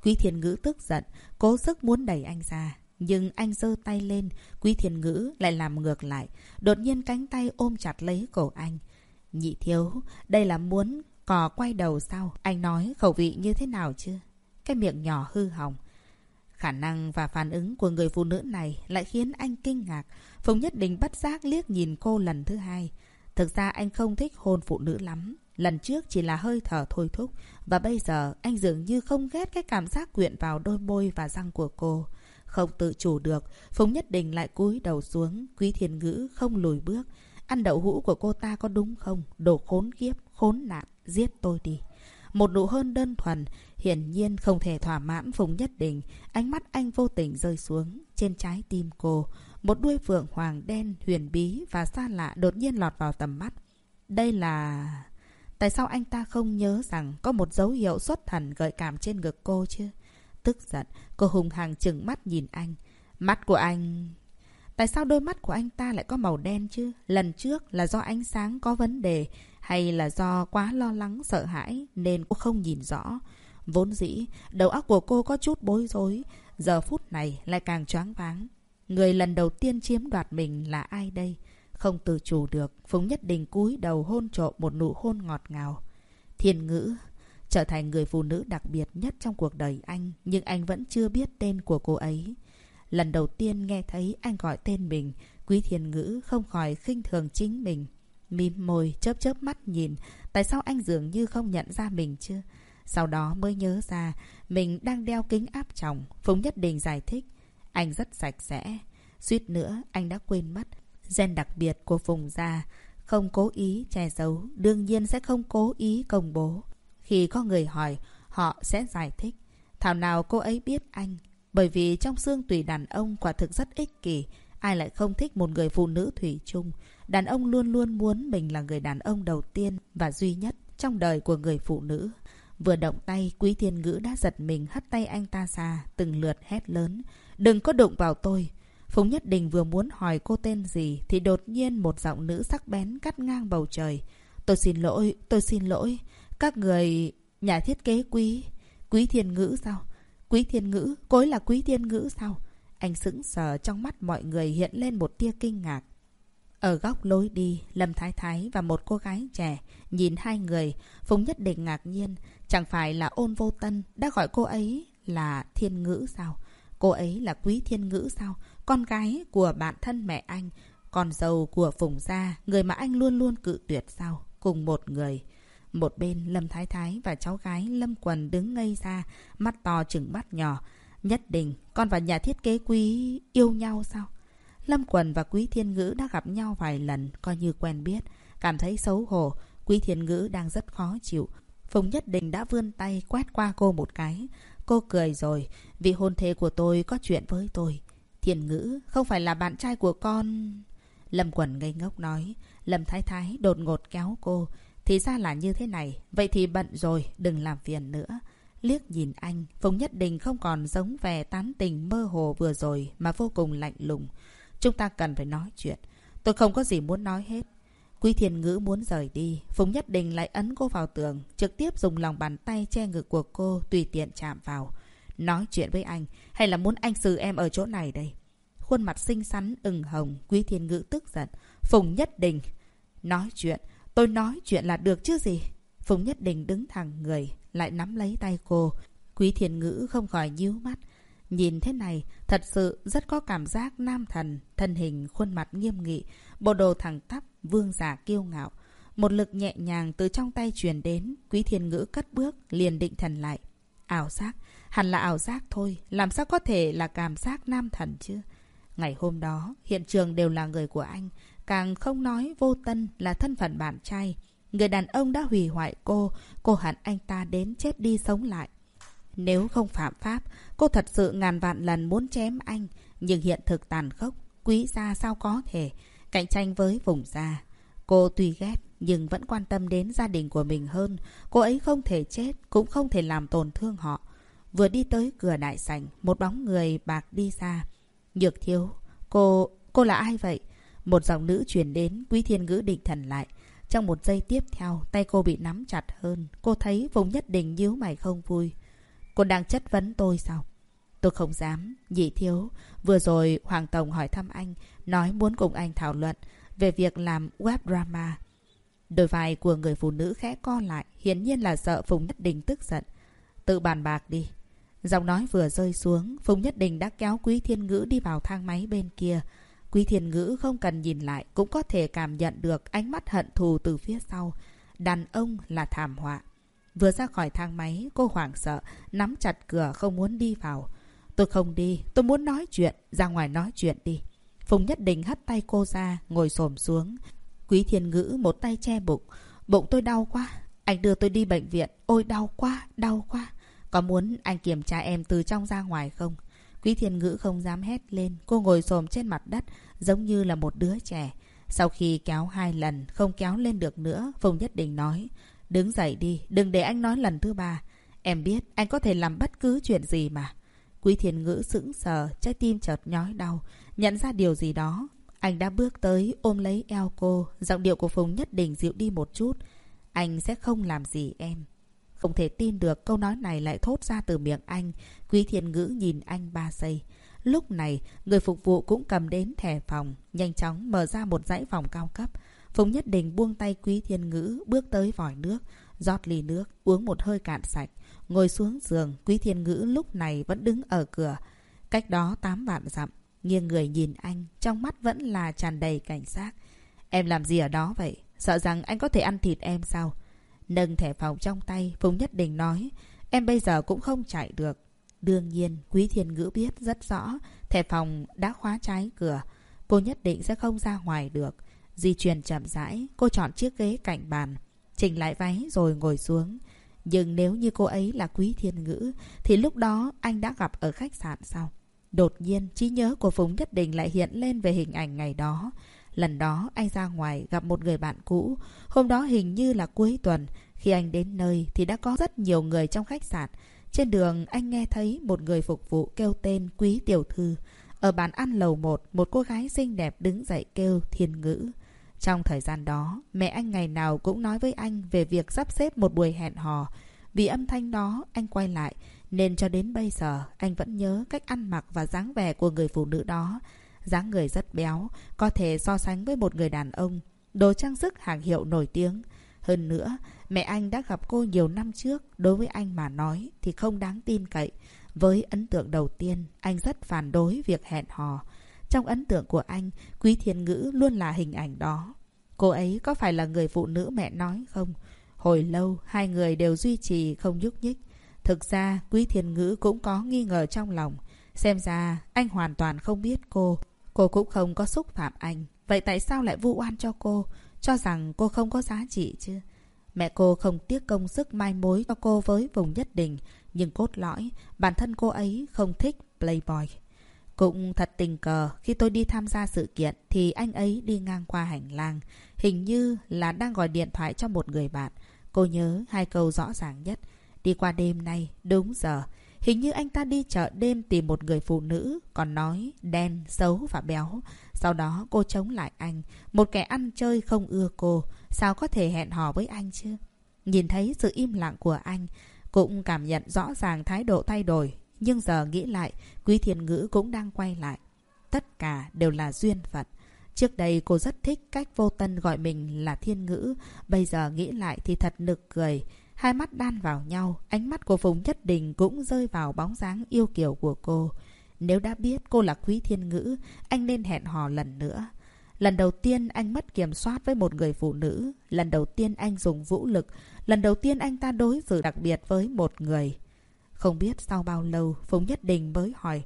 Quý Thiên Ngữ tức giận, cố sức muốn đẩy anh ra. Nhưng anh giơ tay lên, Quý Thiên Ngữ lại làm ngược lại. Đột nhiên cánh tay ôm chặt lấy cổ anh. Nhị thiếu, đây là muốn cò quay đầu sao? Anh nói khẩu vị như thế nào chứ? Cái miệng nhỏ hư hỏng. Khả năng và phản ứng của người phụ nữ này lại khiến anh kinh ngạc. Phùng Nhất Đình bất giác liếc nhìn cô lần thứ hai. Thực ra anh không thích hôn phụ nữ lắm. Lần trước chỉ là hơi thở thôi thúc. Và bây giờ anh dường như không ghét cái cảm giác quyện vào đôi môi và răng của cô. Không tự chủ được, Phùng Nhất Đình lại cúi đầu xuống. Quý Thiên Ngữ không lùi bước. Ăn đậu hũ của cô ta có đúng không? Đồ khốn kiếp, khốn nạn, giết tôi đi. Một nụ hôn đơn thuần, hiển nhiên không thể thỏa mãn Phùng Nhất Đình. Ánh mắt anh vô tình rơi xuống trên trái tim cô. Một đuôi phượng hoàng đen, huyền bí và xa lạ đột nhiên lọt vào tầm mắt. Đây là... Tại sao anh ta không nhớ rằng có một dấu hiệu xuất thần gợi cảm trên ngực cô chứ? Tức giận, cô hùng hàng chừng mắt nhìn anh. Mắt của anh... Tại sao đôi mắt của anh ta lại có màu đen chứ? Lần trước là do ánh sáng có vấn đề hay là do quá lo lắng sợ hãi nên cô không nhìn rõ. Vốn dĩ, đầu óc của cô có chút bối rối, giờ phút này lại càng choáng váng. Người lần đầu tiên chiếm đoạt mình là ai đây? Không tự chủ được, Phùng Nhất Đình cúi đầu hôn trộm một nụ hôn ngọt ngào. Thiên ngữ, trở thành người phụ nữ đặc biệt nhất trong cuộc đời anh, nhưng anh vẫn chưa biết tên của cô ấy. Lần đầu tiên nghe thấy anh gọi tên mình, Quý Thiên Ngữ không khỏi khinh thường chính mình. Mím môi, chớp chớp mắt nhìn, tại sao anh dường như không nhận ra mình chứ? Sau đó mới nhớ ra, mình đang đeo kính áp tròng. Phùng Nhất Đình giải thích, anh rất sạch sẽ. Suýt nữa, anh đã quên mất. Gen đặc biệt của Phùng gia, không cố ý che giấu, đương nhiên sẽ không cố ý công bố. Khi có người hỏi, họ sẽ giải thích. Thảo nào cô ấy biết anh, bởi vì trong xương tùy đàn ông quả thực rất ích kỷ. Ai lại không thích một người phụ nữ thủy chung. Đàn ông luôn luôn muốn mình là người đàn ông đầu tiên và duy nhất trong đời của người phụ nữ. Vừa động tay, Quý Thiên Ngữ đã giật mình hất tay anh ta xa, từng lượt hét lớn. Đừng có đụng vào tôi. Phùng Nhất Đình vừa muốn hỏi cô tên gì thì đột nhiên một giọng nữ sắc bén cắt ngang bầu trời. Tôi xin lỗi, tôi xin lỗi. Các người... Nhà thiết kế quý... Quý Thiên Ngữ sao? Quý thiên ngữ, cối là quý thiên ngữ sao? Anh sững sờ trong mắt mọi người hiện lên một tia kinh ngạc. Ở góc lối đi, Lâm Thái Thái và một cô gái trẻ nhìn hai người, Phùng Nhất Định ngạc nhiên. Chẳng phải là ôn vô tân đã gọi cô ấy là thiên ngữ sao? Cô ấy là quý thiên ngữ sao? Con gái của bạn thân mẹ anh, con dâu của Phùng Gia, người mà anh luôn luôn cự tuyệt sao? Cùng một người. Một bên Lâm Thái Thái và cháu gái Lâm Quần đứng ngây ra, mắt to chừng mắt nhỏ. Nhất định, con và nhà thiết kế quý yêu nhau sao? Lâm Quần và Quý Thiên Ngữ đã gặp nhau vài lần, coi như quen biết. Cảm thấy xấu hổ, Quý Thiên Ngữ đang rất khó chịu. Phùng Nhất đình đã vươn tay quét qua cô một cái. Cô cười rồi, vì hôn thê của tôi có chuyện với tôi. Thiên Ngữ, không phải là bạn trai của con... Lâm Quần ngây ngốc nói. Lâm Thái Thái đột ngột kéo cô. Thì ra là như thế này. Vậy thì bận rồi, đừng làm phiền nữa. Liếc nhìn anh, Phùng Nhất Đình không còn giống vẻ tán tình mơ hồ vừa rồi mà vô cùng lạnh lùng. Chúng ta cần phải nói chuyện. Tôi không có gì muốn nói hết. Quý Thiên Ngữ muốn rời đi. Phùng Nhất Đình lại ấn cô vào tường, trực tiếp dùng lòng bàn tay che ngực của cô tùy tiện chạm vào. Nói chuyện với anh, hay là muốn anh xử em ở chỗ này đây? Khuôn mặt xinh xắn, ửng hồng, Quý Thiên Ngữ tức giận. Phùng Nhất Đình, nói chuyện, Tôi nói chuyện là được chứ gì. Phùng Nhất Đình đứng thẳng người, lại nắm lấy tay cô. Quý thiền ngữ không khỏi nhíu mắt. Nhìn thế này, thật sự rất có cảm giác nam thần, thân hình, khuôn mặt nghiêm nghị, bộ đồ thẳng tắp, vương giả kiêu ngạo. một lực nhẹ nhàng từ trong tay truyền đến. Quý thiên ngữ cất bước, liền định thần lại. Ảo giác, hẳn là ảo giác thôi. Làm sao có thể là cảm giác nam thần chứ? Ngày hôm đó, hiện trường đều là người của anh. Càng không nói vô tân là thân phận bạn trai. Người đàn ông đã hủy hoại cô, cô hẳn anh ta đến chết đi sống lại. Nếu không phạm pháp, cô thật sự ngàn vạn lần muốn chém anh. Nhưng hiện thực tàn khốc, quý gia sao có thể cạnh tranh với vùng gia. Cô tuy ghét, nhưng vẫn quan tâm đến gia đình của mình hơn. Cô ấy không thể chết, cũng không thể làm tổn thương họ. Vừa đi tới cửa đại sảnh, một bóng người bạc đi ra Nhược thiếu, cô... cô là ai vậy? Một giọng nữ truyền đến, quý thiên ngữ định thần lại. Trong một giây tiếp theo, tay cô bị nắm chặt hơn. Cô thấy vùng nhất định nhíu mày không vui. Cô đang chất vấn tôi sao? Tôi không dám. Nhị thiếu, vừa rồi Hoàng Tổng hỏi thăm anh, nói muốn cùng anh thảo luận về việc làm web drama. Đôi vai của người phụ nữ khẽ co lại, hiển nhiên là sợ Phùng Nhất Đình tức giận. Tự bàn bạc đi. Giọng nói vừa rơi xuống, Phùng Nhất Đình đã kéo Quý Thiên Ngữ đi vào thang máy bên kia. Quý Thiên Ngữ không cần nhìn lại cũng có thể cảm nhận được ánh mắt hận thù từ phía sau. Đàn ông là thảm họa. Vừa ra khỏi thang máy, cô hoảng sợ, nắm chặt cửa không muốn đi vào. Tôi không đi, tôi muốn nói chuyện, ra ngoài nói chuyện đi. Phùng Nhất Đình hất tay cô ra, ngồi xổm xuống. Quý Thiên Ngữ một tay che bụng. Bụng tôi đau quá, anh đưa tôi đi bệnh viện. Ôi đau quá, đau quá. Có muốn anh kiểm tra em từ trong ra ngoài không? Quý Thiên Ngữ không dám hét lên. Cô ngồi xổm trên mặt đất, giống như là một đứa trẻ. Sau khi kéo hai lần, không kéo lên được nữa, Phùng Nhất Đình nói. Đứng dậy đi, đừng để anh nói lần thứ ba. Em biết anh có thể làm bất cứ chuyện gì mà. Quý Thiên Ngữ sững sờ, trái tim chợt nhói đau. Nhận ra điều gì đó, anh đã bước tới ôm lấy eo cô. Giọng điệu của Phùng Nhất Đình dịu đi một chút. Anh sẽ không làm gì em. Không thể tin được câu nói này lại thốt ra từ miệng anh. Quý Thiên Ngữ nhìn anh ba giây. Lúc này, người phục vụ cũng cầm đến thẻ phòng, nhanh chóng mở ra một dãy phòng cao cấp. Phùng Nhất Đình buông tay Quý Thiên Ngữ, bước tới vòi nước, rót ly nước, uống một hơi cạn sạch. Ngồi xuống giường, Quý Thiên Ngữ lúc này vẫn đứng ở cửa. Cách đó tám vạn dặm, nghiêng người nhìn anh, trong mắt vẫn là tràn đầy cảnh giác. Em làm gì ở đó vậy? Sợ rằng anh có thể ăn thịt em sao? Nâng thẻ phòng trong tay, Phùng Nhất Đình nói, em bây giờ cũng không chạy được. Đương nhiên, Quý Thiên Ngữ biết rất rõ, thẻ phòng đã khóa trái cửa. Cô nhất định sẽ không ra ngoài được. Di chuyển chậm rãi, cô chọn chiếc ghế cạnh bàn, chỉnh lại váy rồi ngồi xuống. Nhưng nếu như cô ấy là Quý Thiên Ngữ, thì lúc đó anh đã gặp ở khách sạn sao? Đột nhiên, trí nhớ của Phùng Nhất định lại hiện lên về hình ảnh ngày đó. Lần đó, anh ra ngoài gặp một người bạn cũ. Hôm đó hình như là cuối tuần. Khi anh đến nơi thì đã có rất nhiều người trong khách sạn. Trên đường, anh nghe thấy một người phục vụ kêu tên Quý Tiểu Thư. Ở bàn ăn lầu một, một cô gái xinh đẹp đứng dậy kêu thiên ngữ. Trong thời gian đó, mẹ anh ngày nào cũng nói với anh về việc sắp xếp một buổi hẹn hò. Vì âm thanh đó, anh quay lại, nên cho đến bây giờ, anh vẫn nhớ cách ăn mặc và dáng vẻ của người phụ nữ đó. dáng người rất béo, có thể so sánh với một người đàn ông. Đồ trang sức hàng hiệu nổi tiếng. Hơn nữa, mẹ anh đã gặp cô nhiều năm trước, đối với anh mà nói thì không đáng tin cậy. Với ấn tượng đầu tiên, anh rất phản đối việc hẹn hò. Trong ấn tượng của anh, Quý Thiên Ngữ luôn là hình ảnh đó. Cô ấy có phải là người phụ nữ mẹ nói không? Hồi lâu, hai người đều duy trì không nhúc nhích. Thực ra, Quý Thiên Ngữ cũng có nghi ngờ trong lòng. Xem ra, anh hoàn toàn không biết cô. Cô cũng không có xúc phạm anh. Vậy tại sao lại vu oan cho cô? Cho rằng cô không có giá trị chứ? Mẹ cô không tiếc công sức mai mối cho cô với vùng nhất định. Nhưng cốt lõi, bản thân cô ấy không thích Playboy. Cũng thật tình cờ, khi tôi đi tham gia sự kiện thì anh ấy đi ngang qua hành lang. Hình như là đang gọi điện thoại cho một người bạn. Cô nhớ hai câu rõ ràng nhất. Đi qua đêm nay, đúng giờ. Hình như anh ta đi chợ đêm tìm một người phụ nữ, còn nói đen, xấu và béo. Sau đó cô chống lại anh. Một kẻ ăn chơi không ưa cô. Sao có thể hẹn hò với anh chứ? Nhìn thấy sự im lặng của anh, cũng cảm nhận rõ ràng thái độ thay đổi. Nhưng giờ nghĩ lại, Quý Thiên Ngữ cũng đang quay lại. Tất cả đều là duyên phận. Trước đây cô rất thích cách vô tân gọi mình là thiên ngữ. Bây giờ nghĩ lại thì thật nực cười. Hai mắt đan vào nhau, ánh mắt của Phùng Nhất Đình cũng rơi vào bóng dáng yêu kiều của cô. Nếu đã biết cô là quý thiên ngữ, anh nên hẹn hò lần nữa. Lần đầu tiên anh mất kiểm soát với một người phụ nữ. Lần đầu tiên anh dùng vũ lực. Lần đầu tiên anh ta đối xử đặc biệt với một người. Không biết sau bao lâu, Phùng Nhất Đình mới hỏi.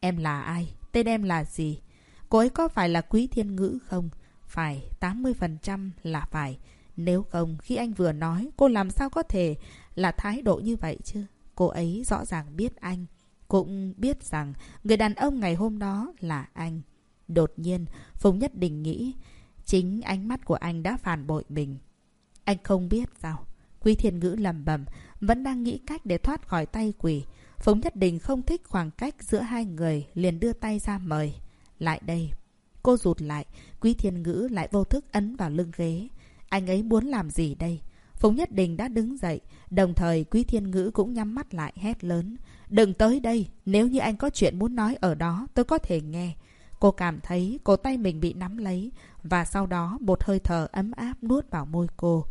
Em là ai? Tên em là gì? Cô ấy có phải là Quý Thiên Ngữ không? Phải, 80% là phải. Nếu không, khi anh vừa nói, cô làm sao có thể là thái độ như vậy chứ? Cô ấy rõ ràng biết anh. Cũng biết rằng người đàn ông ngày hôm đó là anh. Đột nhiên, Phùng Nhất Đình nghĩ, chính ánh mắt của anh đã phản bội mình. Anh không biết sao. Quý Thiên Ngữ lầm bầm, vẫn đang nghĩ cách để thoát khỏi tay quỷ. Phùng Nhất Đình không thích khoảng cách giữa hai người, liền đưa tay ra mời. Lại đây. Cô rụt lại, Quý Thiên Ngữ lại vô thức ấn vào lưng ghế. Anh ấy muốn làm gì đây? Phùng Nhất Đình đã đứng dậy, đồng thời Quý Thiên Ngữ cũng nhắm mắt lại hét lớn. Đừng tới đây, nếu như anh có chuyện muốn nói ở đó, tôi có thể nghe. Cô cảm thấy cổ tay mình bị nắm lấy và sau đó một hơi thở ấm áp nuốt vào môi cô.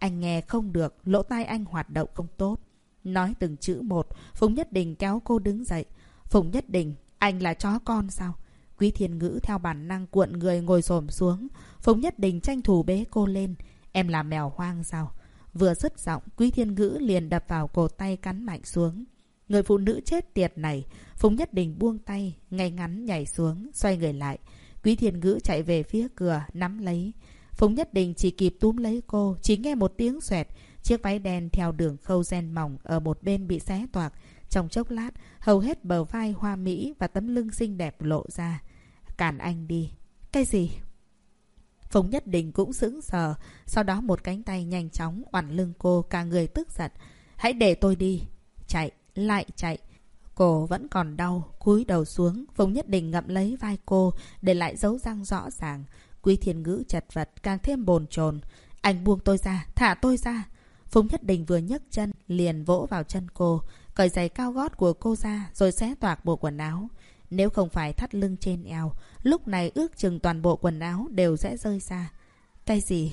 Anh nghe không được, lỗ tai anh hoạt động không tốt. Nói từng chữ một, Phùng Nhất Đình kéo cô đứng dậy. Phùng Nhất Đình, anh là chó con sao? Quý Thiên Ngữ theo bản năng cuộn người ngồi xổm xuống. Phùng Nhất Đình tranh thủ bế cô lên. Em là mèo hoang sao? Vừa dứt giọng, Quý Thiên Ngữ liền đập vào cổ tay cắn mạnh xuống. Người phụ nữ chết tiệt này, Phùng Nhất Đình buông tay, ngay ngắn nhảy xuống, xoay người lại. Quý Thiên Ngữ chạy về phía cửa, nắm lấy. Phùng Nhất Đình chỉ kịp túm lấy cô, chỉ nghe một tiếng xoẹt. Chiếc váy đen theo đường khâu ren mỏng ở một bên bị xé toạc. Trong chốc lát, hầu hết bờ vai hoa mỹ và tấm lưng xinh đẹp lộ ra. Cản anh đi. Cái gì? Phùng Nhất Đình cũng sững sờ. Sau đó một cánh tay nhanh chóng oằn lưng cô, cả người tức giận. Hãy để tôi đi. Chạy, lại chạy. Cổ vẫn còn đau, cúi đầu xuống. Phùng Nhất Đình ngậm lấy vai cô, để lại dấu răng rõ ràng. Quý thiên ngữ chật vật, càng thêm bồn chồn Anh buông tôi ra, thả tôi ra. Phùng Nhất Đình vừa nhấc chân, liền vỗ vào chân cô, cởi giày cao gót của cô ra, rồi xé toạc bộ quần áo. Nếu không phải thắt lưng trên eo, lúc này ước chừng toàn bộ quần áo đều sẽ rơi ra. Cái gì?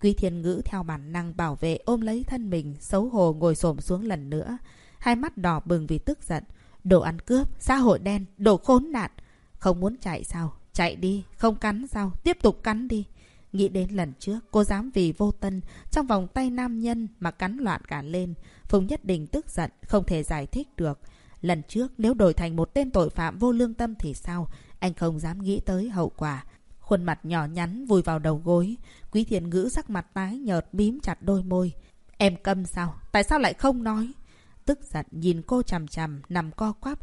Quý thiên ngữ theo bản năng bảo vệ ôm lấy thân mình, xấu hổ ngồi xổm xuống lần nữa. Hai mắt đỏ bừng vì tức giận. Đồ ăn cướp, xã hội đen, đồ khốn nạn. Không muốn chạy sao? Chạy đi, không cắn sao? Tiếp tục cắn đi. Nghĩ đến lần trước, cô dám vì vô tân, trong vòng tay nam nhân mà cắn loạn cả lên. Phùng Nhất Đình tức giận, không thể giải thích được. Lần trước, nếu đổi thành một tên tội phạm vô lương tâm thì sao? Anh không dám nghĩ tới hậu quả. Khuôn mặt nhỏ nhắn vùi vào đầu gối. Quý thiền ngữ sắc mặt tái nhợt bím chặt đôi môi. Em câm sao? Tại sao lại không nói? Tức giận nhìn cô chằm chằm, nằm co quắp.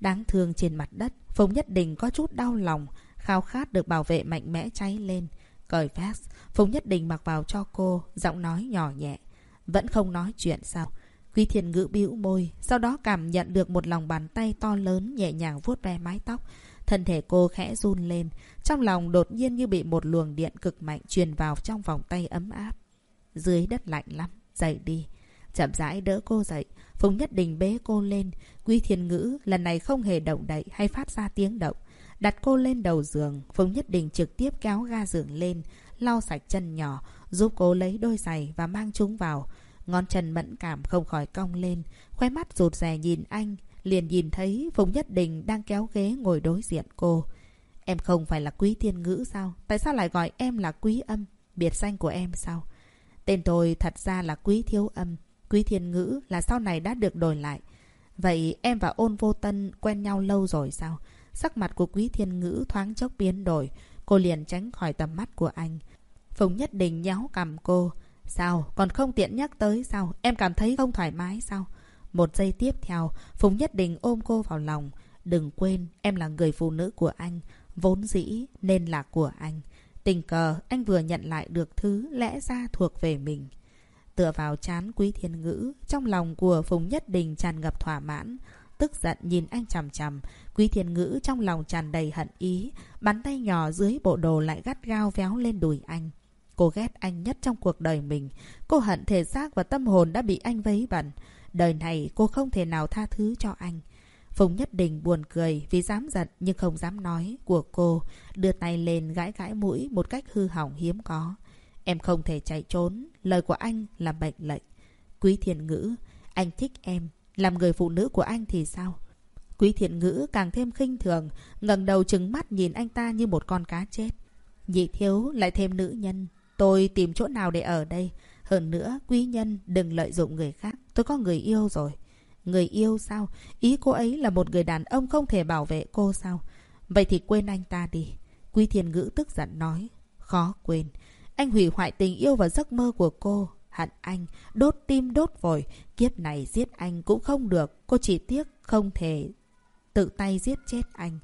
Đáng thương trên mặt đất. Phùng Nhất Đình có chút đau lòng. Khao khát được bảo vệ mạnh mẽ cháy lên. Cởi vest, Phùng Nhất Đình mặc vào cho cô, giọng nói nhỏ nhẹ. Vẫn không nói chuyện sao? Quý thiền ngữ bĩu môi, sau đó cảm nhận được một lòng bàn tay to lớn nhẹ nhàng vuốt ve mái tóc. Thân thể cô khẽ run lên, trong lòng đột nhiên như bị một luồng điện cực mạnh truyền vào trong vòng tay ấm áp. Dưới đất lạnh lắm, dậy đi. Chậm rãi đỡ cô dậy, Phùng Nhất Đình bế cô lên. Quý thiên ngữ lần này không hề động đậy hay phát ra tiếng động. Đặt cô lên đầu giường, Phùng Nhất Đình trực tiếp kéo ga giường lên, lau sạch chân nhỏ, giúp cô lấy đôi giày và mang chúng vào. Ngón chân mẫn cảm không khỏi cong lên, khoe mắt rụt rè nhìn anh, liền nhìn thấy Phùng Nhất Đình đang kéo ghế ngồi đối diện cô. Em không phải là quý tiên ngữ sao? Tại sao lại gọi em là quý âm? Biệt danh của em sao? Tên tôi thật ra là quý thiếu âm. Quý thiên ngữ là sau này đã được đổi lại. Vậy em và ôn vô tân quen nhau lâu rồi sao? Sắc mặt của quý thiên ngữ thoáng chốc biến đổi. Cô liền tránh khỏi tầm mắt của anh. Phùng Nhất Đình nhéo cầm cô. Sao? Còn không tiện nhắc tới sao? Em cảm thấy không thoải mái sao? Một giây tiếp theo, Phùng Nhất Đình ôm cô vào lòng. Đừng quên, em là người phụ nữ của anh. Vốn dĩ nên là của anh. Tình cờ, anh vừa nhận lại được thứ lẽ ra thuộc về mình. Tựa vào chán quý thiên ngữ, trong lòng của Phùng Nhất Đình tràn ngập thỏa mãn. Tức giận nhìn anh chằm chằm, quý thiên ngữ trong lòng tràn đầy hận ý, bắn tay nhỏ dưới bộ đồ lại gắt gao véo lên đùi anh. Cô ghét anh nhất trong cuộc đời mình. Cô hận thể xác và tâm hồn đã bị anh vấy bẩn. Đời này cô không thể nào tha thứ cho anh. Phùng Nhất Đình buồn cười vì dám giận nhưng không dám nói của cô. Đưa tay lên gãi gãi mũi một cách hư hỏng hiếm có. Em không thể chạy trốn. Lời của anh là mệnh lệnh. Quý thiền ngữ, anh thích em. Làm người phụ nữ của anh thì sao? Quý thiện ngữ càng thêm khinh thường, ngẩng đầu trừng mắt nhìn anh ta như một con cá chết. Nhị thiếu lại thêm nữ nhân. Tôi tìm chỗ nào để ở đây? Hơn nữa, quý nhân đừng lợi dụng người khác. Tôi có người yêu rồi. Người yêu sao? Ý cô ấy là một người đàn ông không thể bảo vệ cô sao? Vậy thì quên anh ta đi. Quý thiện ngữ tức giận nói. Khó quên. Anh hủy hoại tình yêu và giấc mơ của cô. Hận anh, đốt tim đốt vội. Kiếp này giết anh cũng không được. Cô chỉ tiếc không thể tự tay giết chết anh.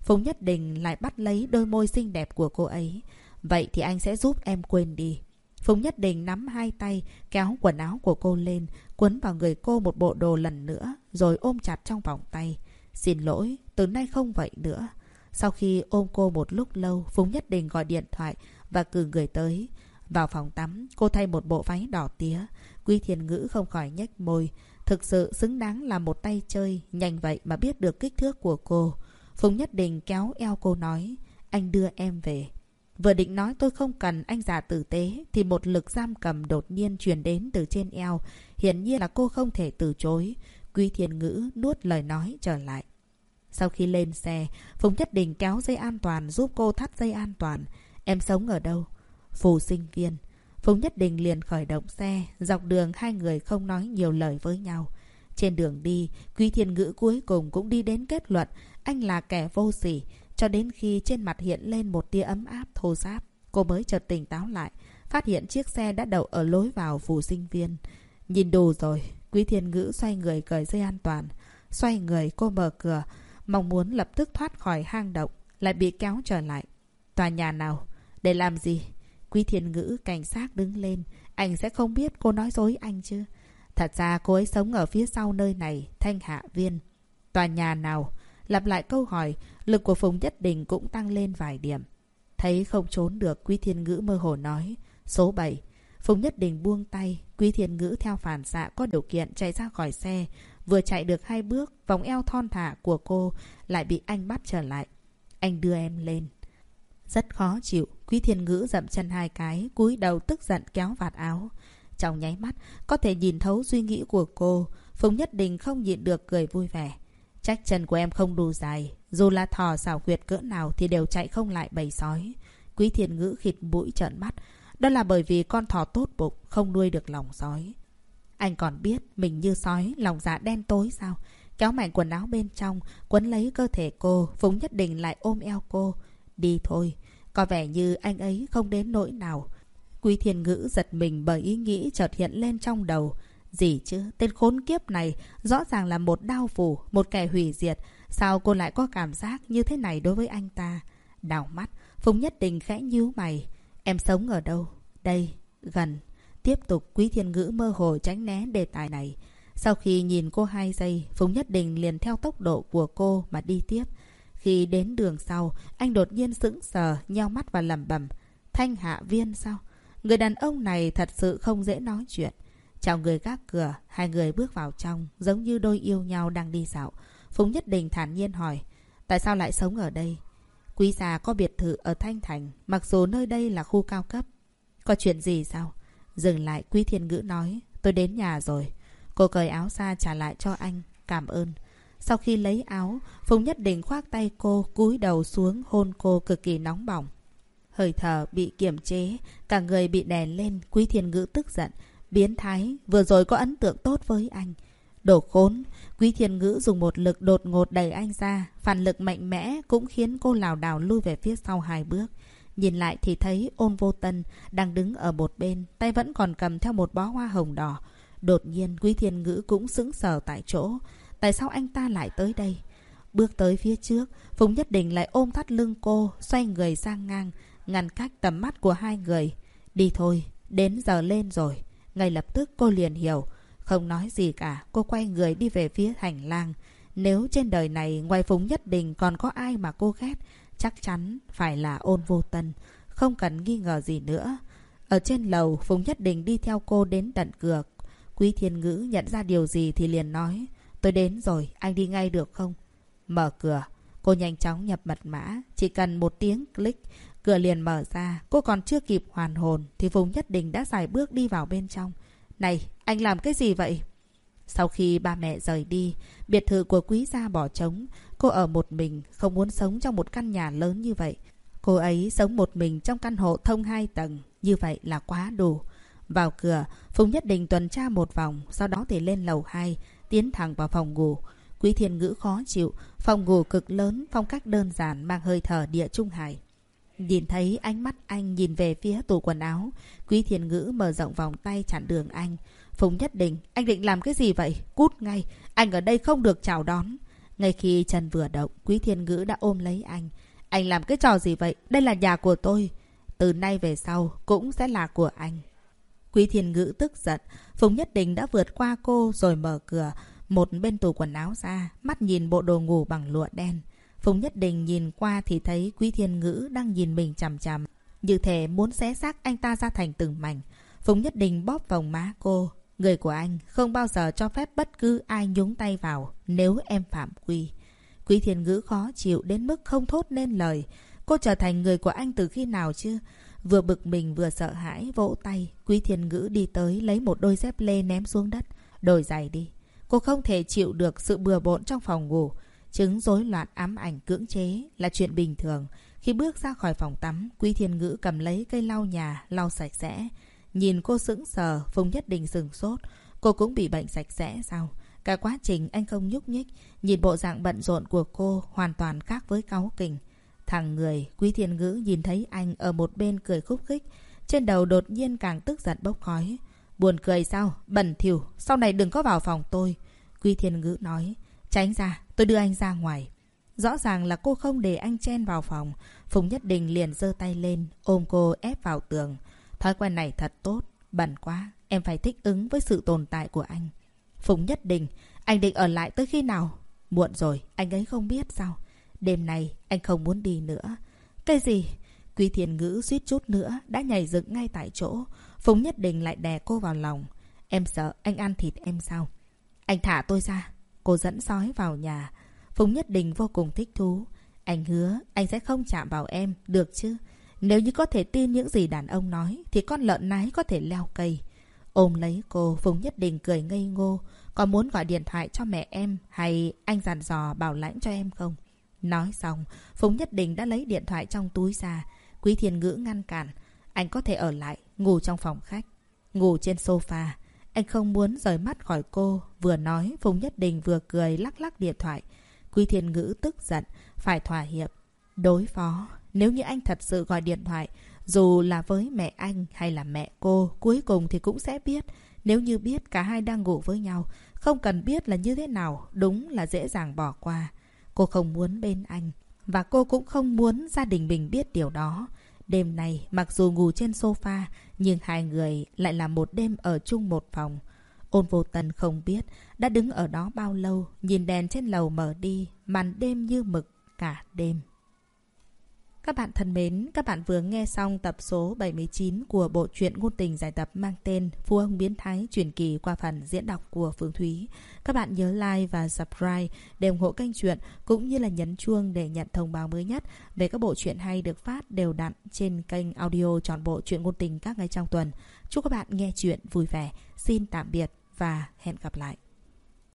Phùng Nhất Đình lại bắt lấy đôi môi xinh đẹp của cô ấy. Vậy thì anh sẽ giúp em quên đi. Phùng Nhất Đình nắm hai tay, kéo quần áo của cô lên, quấn vào người cô một bộ đồ lần nữa, rồi ôm chặt trong vòng tay. Xin lỗi, từ nay không vậy nữa. Sau khi ôm cô một lúc lâu, Phùng Nhất Đình gọi điện thoại và cử người tới. Vào phòng tắm, cô thay một bộ váy đỏ tía. Quy Thiên Ngữ không khỏi nhếch môi. Thực sự xứng đáng là một tay chơi, nhanh vậy mà biết được kích thước của cô. Phùng Nhất Đình kéo eo cô nói, anh đưa em về. Vừa định nói tôi không cần anh già tử tế thì một lực giam cầm đột nhiên truyền đến từ trên eo. Hiển nhiên là cô không thể từ chối. Quy Thiên Ngữ nuốt lời nói trở lại. Sau khi lên xe, Phùng Nhất Đình kéo dây an toàn giúp cô thắt dây an toàn. Em sống ở đâu? Phù sinh viên. Phùng Nhất Đình liền khởi động xe. Dọc đường hai người không nói nhiều lời với nhau. Trên đường đi, Quý Thiên Ngữ cuối cùng cũng đi đến kết luận anh là kẻ vô sỉ. Cho đến khi trên mặt hiện lên một tia ấm áp thô giáp, cô mới chợt tỉnh táo lại, phát hiện chiếc xe đã đậu ở lối vào phủ sinh viên. Nhìn đủ rồi, Quý Thiên Ngữ xoay người cởi dây an toàn. Xoay người cô mở cửa, mong muốn lập tức thoát khỏi hang động, lại bị kéo trở lại. Tòa nhà nào? Để làm gì? Quý Thiên Ngữ cảnh sát đứng lên, anh sẽ không biết cô nói dối anh chứ. Thật ra cô ấy sống ở phía sau nơi này, Thanh Hạ Viên. Tòa nhà nào? Lặp lại câu hỏi, lực của Phùng Nhất Đình cũng tăng lên vài điểm. Thấy không trốn được, Quý Thiên Ngữ mơ hồ nói. Số 7. Phùng Nhất Đình buông tay, Quý Thiên Ngữ theo phản xạ có điều kiện chạy ra khỏi xe. Vừa chạy được hai bước, vòng eo thon thả của cô lại bị anh bắt trở lại. Anh đưa em lên. Rất khó chịu, Quý Thiên Ngữ dậm chân hai cái, cúi đầu tức giận kéo vạt áo. Trong nháy mắt, có thể nhìn thấu suy nghĩ của cô. Phùng Nhất Đình không nhịn được cười vui vẻ. Trách chân của em không đủ dài. Dù là thò xảo quyệt cỡ nào thì đều chạy không lại bầy sói. Quý thiên ngữ khịt mũi trợn mắt. Đó là bởi vì con thỏ tốt bụng không nuôi được lòng sói. Anh còn biết mình như sói, lòng dạ đen tối sao? Kéo mạnh quần áo bên trong, quấn lấy cơ thể cô, phùng nhất định lại ôm eo cô. Đi thôi, có vẻ như anh ấy không đến nỗi nào. Quý thiên ngữ giật mình bởi ý nghĩ chợt hiện lên trong đầu. Gì chứ, tên khốn kiếp này rõ ràng là một đau phủ, một kẻ hủy diệt. Sao cô lại có cảm giác như thế này đối với anh ta? Đào mắt, Phùng Nhất Đình khẽ nhíu mày. Em sống ở đâu? Đây, gần. Tiếp tục Quý Thiên Ngữ mơ hồ tránh né đề tài này. Sau khi nhìn cô hai giây, Phùng Nhất Đình liền theo tốc độ của cô mà đi tiếp. Khi đến đường sau, anh đột nhiên sững sờ, nheo mắt và lẩm bẩm. Thanh Hạ Viên sao? Người đàn ông này thật sự không dễ nói chuyện. Chào người gác cửa, hai người bước vào trong, giống như đôi yêu nhau đang đi dạo. Phùng Nhất Đình thản nhiên hỏi, tại sao lại sống ở đây? Quý già có biệt thự ở Thanh Thành, mặc dù nơi đây là khu cao cấp. Có chuyện gì sao? Dừng lại, Quý Thiên Ngữ nói, tôi đến nhà rồi. Cô cởi áo ra trả lại cho anh, cảm ơn. Sau khi lấy áo, Phùng Nhất định khoác tay cô, cúi đầu xuống hôn cô cực kỳ nóng bỏng. Hơi thở bị kiềm chế, cả người bị đè lên, Quý Thiên Ngữ tức giận, Biến thái, vừa rồi có ấn tượng tốt với anh. Đổ khốn, Quý Thiên Ngữ dùng một lực đột ngột đẩy anh ra. Phản lực mạnh mẽ cũng khiến cô lảo đảo lui về phía sau hai bước. Nhìn lại thì thấy ôn vô tân đang đứng ở một bên, tay vẫn còn cầm theo một bó hoa hồng đỏ. Đột nhiên Quý Thiên Ngữ cũng sững sờ tại chỗ. Tại sao anh ta lại tới đây? Bước tới phía trước, Phùng Nhất Định lại ôm thắt lưng cô, xoay người sang ngang, ngăn cách tầm mắt của hai người. Đi thôi, đến giờ lên rồi. Ngay lập tức cô liền hiểu. Không nói gì cả, cô quay người đi về phía hành lang. Nếu trên đời này ngoài Phùng Nhất Đình còn có ai mà cô ghét, chắc chắn phải là ôn vô tân. Không cần nghi ngờ gì nữa. Ở trên lầu, Phùng Nhất Đình đi theo cô đến tận cửa. Quý Thiên Ngữ nhận ra điều gì thì liền nói. Tôi đến rồi, anh đi ngay được không? Mở cửa. Cô nhanh chóng nhập mật mã. Chỉ cần một tiếng click, Cửa liền mở ra, cô còn chưa kịp hoàn hồn thì Phùng Nhất Đình đã dài bước đi vào bên trong. Này, anh làm cái gì vậy? Sau khi ba mẹ rời đi, biệt thự của quý gia bỏ trống. Cô ở một mình, không muốn sống trong một căn nhà lớn như vậy. Cô ấy sống một mình trong căn hộ thông hai tầng, như vậy là quá đủ. Vào cửa, Phùng Nhất đình tuần tra một vòng, sau đó thì lên lầu 2, tiến thẳng vào phòng ngủ. Quý thiên ngữ khó chịu, phòng ngủ cực lớn, phong cách đơn giản mang hơi thở địa trung hải. Nhìn thấy ánh mắt anh nhìn về phía tủ quần áo, Quý thiên ngữ mở rộng vòng tay chặn đường anh. Phùng Nhất Định, anh định làm cái gì vậy? Cút ngay, anh ở đây không được chào đón. Ngay khi chân vừa động, Quý thiên ngữ đã ôm lấy anh. Anh làm cái trò gì vậy? Đây là nhà của tôi. Từ nay về sau cũng sẽ là của anh. Quý thiên ngữ tức giận. Phùng Nhất Đình đã vượt qua cô rồi mở cửa. Một bên tủ quần áo ra, mắt nhìn bộ đồ ngủ bằng lụa đen. Phùng Nhất Đình nhìn qua thì thấy Quý Thiên Ngữ đang nhìn mình chằm chằm. Như thể muốn xé xác anh ta ra thành từng mảnh. Phùng Nhất Đình bóp vòng má cô. Người của anh không bao giờ cho phép bất cứ ai nhúng tay vào nếu em phạm quy. Quý Thiên Ngữ khó chịu đến mức không thốt nên lời. Cô trở thành người của anh từ khi nào chứ? Vừa bực mình vừa sợ hãi vỗ tay. Quý Thiên Ngữ đi tới lấy một đôi dép lê ném xuống đất. Đổi giày đi. Cô không thể chịu được sự bừa bộn trong phòng ngủ. Chứng rối loạn ám ảnh cưỡng chế là chuyện bình thường. Khi bước ra khỏi phòng tắm, Quý Thiên Ngữ cầm lấy cây lau nhà, lau sạch sẽ. Nhìn cô sững sờ, Phùng Nhất Định sừng sốt. Cô cũng bị bệnh sạch sẽ sao? Cả quá trình anh không nhúc nhích, nhìn bộ dạng bận rộn của cô hoàn toàn khác với cáu kình. Thằng người, Quý Thiên Ngữ nhìn thấy anh ở một bên cười khúc khích. Trên đầu đột nhiên càng tức giận bốc khói. Buồn cười sao? Bẩn thỉu, sau này đừng có vào phòng tôi. Quý Thiên Ngữ nói. Tránh ra, tôi đưa anh ra ngoài. Rõ ràng là cô không để anh chen vào phòng. Phùng Nhất Đình liền giơ tay lên, ôm cô ép vào tường. Thói quen này thật tốt, bẩn quá. Em phải thích ứng với sự tồn tại của anh. Phùng Nhất Đình, anh định ở lại tới khi nào? Muộn rồi, anh ấy không biết sao? Đêm nay, anh không muốn đi nữa. Cái gì? Quý thiền Ngữ suýt chút nữa đã nhảy dựng ngay tại chỗ. Phùng Nhất Đình lại đè cô vào lòng. Em sợ anh ăn thịt em sao? Anh thả tôi ra. Cô dẫn sói vào nhà. Phùng Nhất Đình vô cùng thích thú. Anh hứa anh sẽ không chạm vào em, được chứ? Nếu như có thể tin những gì đàn ông nói, thì con lợn nái có thể leo cây. Ôm lấy cô, Phùng Nhất Đình cười ngây ngô. Có muốn gọi điện thoại cho mẹ em hay anh dàn dò bảo lãnh cho em không? Nói xong, Phùng Nhất Đình đã lấy điện thoại trong túi ra. Quý Thiên Ngữ ngăn cản. Anh có thể ở lại, ngủ trong phòng khách. Ngủ trên sofa. Anh không muốn rời mắt khỏi cô. Vừa nói, Phùng Nhất Đình vừa cười lắc lắc điện thoại. Quý Thiên Ngữ tức giận, phải thỏa hiệp. Đối phó, nếu như anh thật sự gọi điện thoại, dù là với mẹ anh hay là mẹ cô, cuối cùng thì cũng sẽ biết. Nếu như biết cả hai đang ngủ với nhau, không cần biết là như thế nào, đúng là dễ dàng bỏ qua. Cô không muốn bên anh. Và cô cũng không muốn gia đình mình biết điều đó. Đêm này, mặc dù ngủ trên sofa, nhưng hai người lại là một đêm ở chung một phòng. Ôn vô tần không biết đã đứng ở đó bao lâu, nhìn đèn trên lầu mở đi, màn đêm như mực cả đêm. Các bạn thân mến, các bạn vừa nghe xong tập số 79 của bộ truyện ngôn tình giải tập mang tên Phu ông biến thái truyền kỳ qua phần diễn đọc của Phương Thúy. Các bạn nhớ like và subscribe để ủng hộ kênh truyện cũng như là nhấn chuông để nhận thông báo mới nhất về các bộ truyện hay được phát đều đặn trên kênh audio trọn bộ truyện ngôn tình các ngày trong tuần. Chúc các bạn nghe chuyện vui vẻ. Xin tạm biệt và hẹn gặp lại.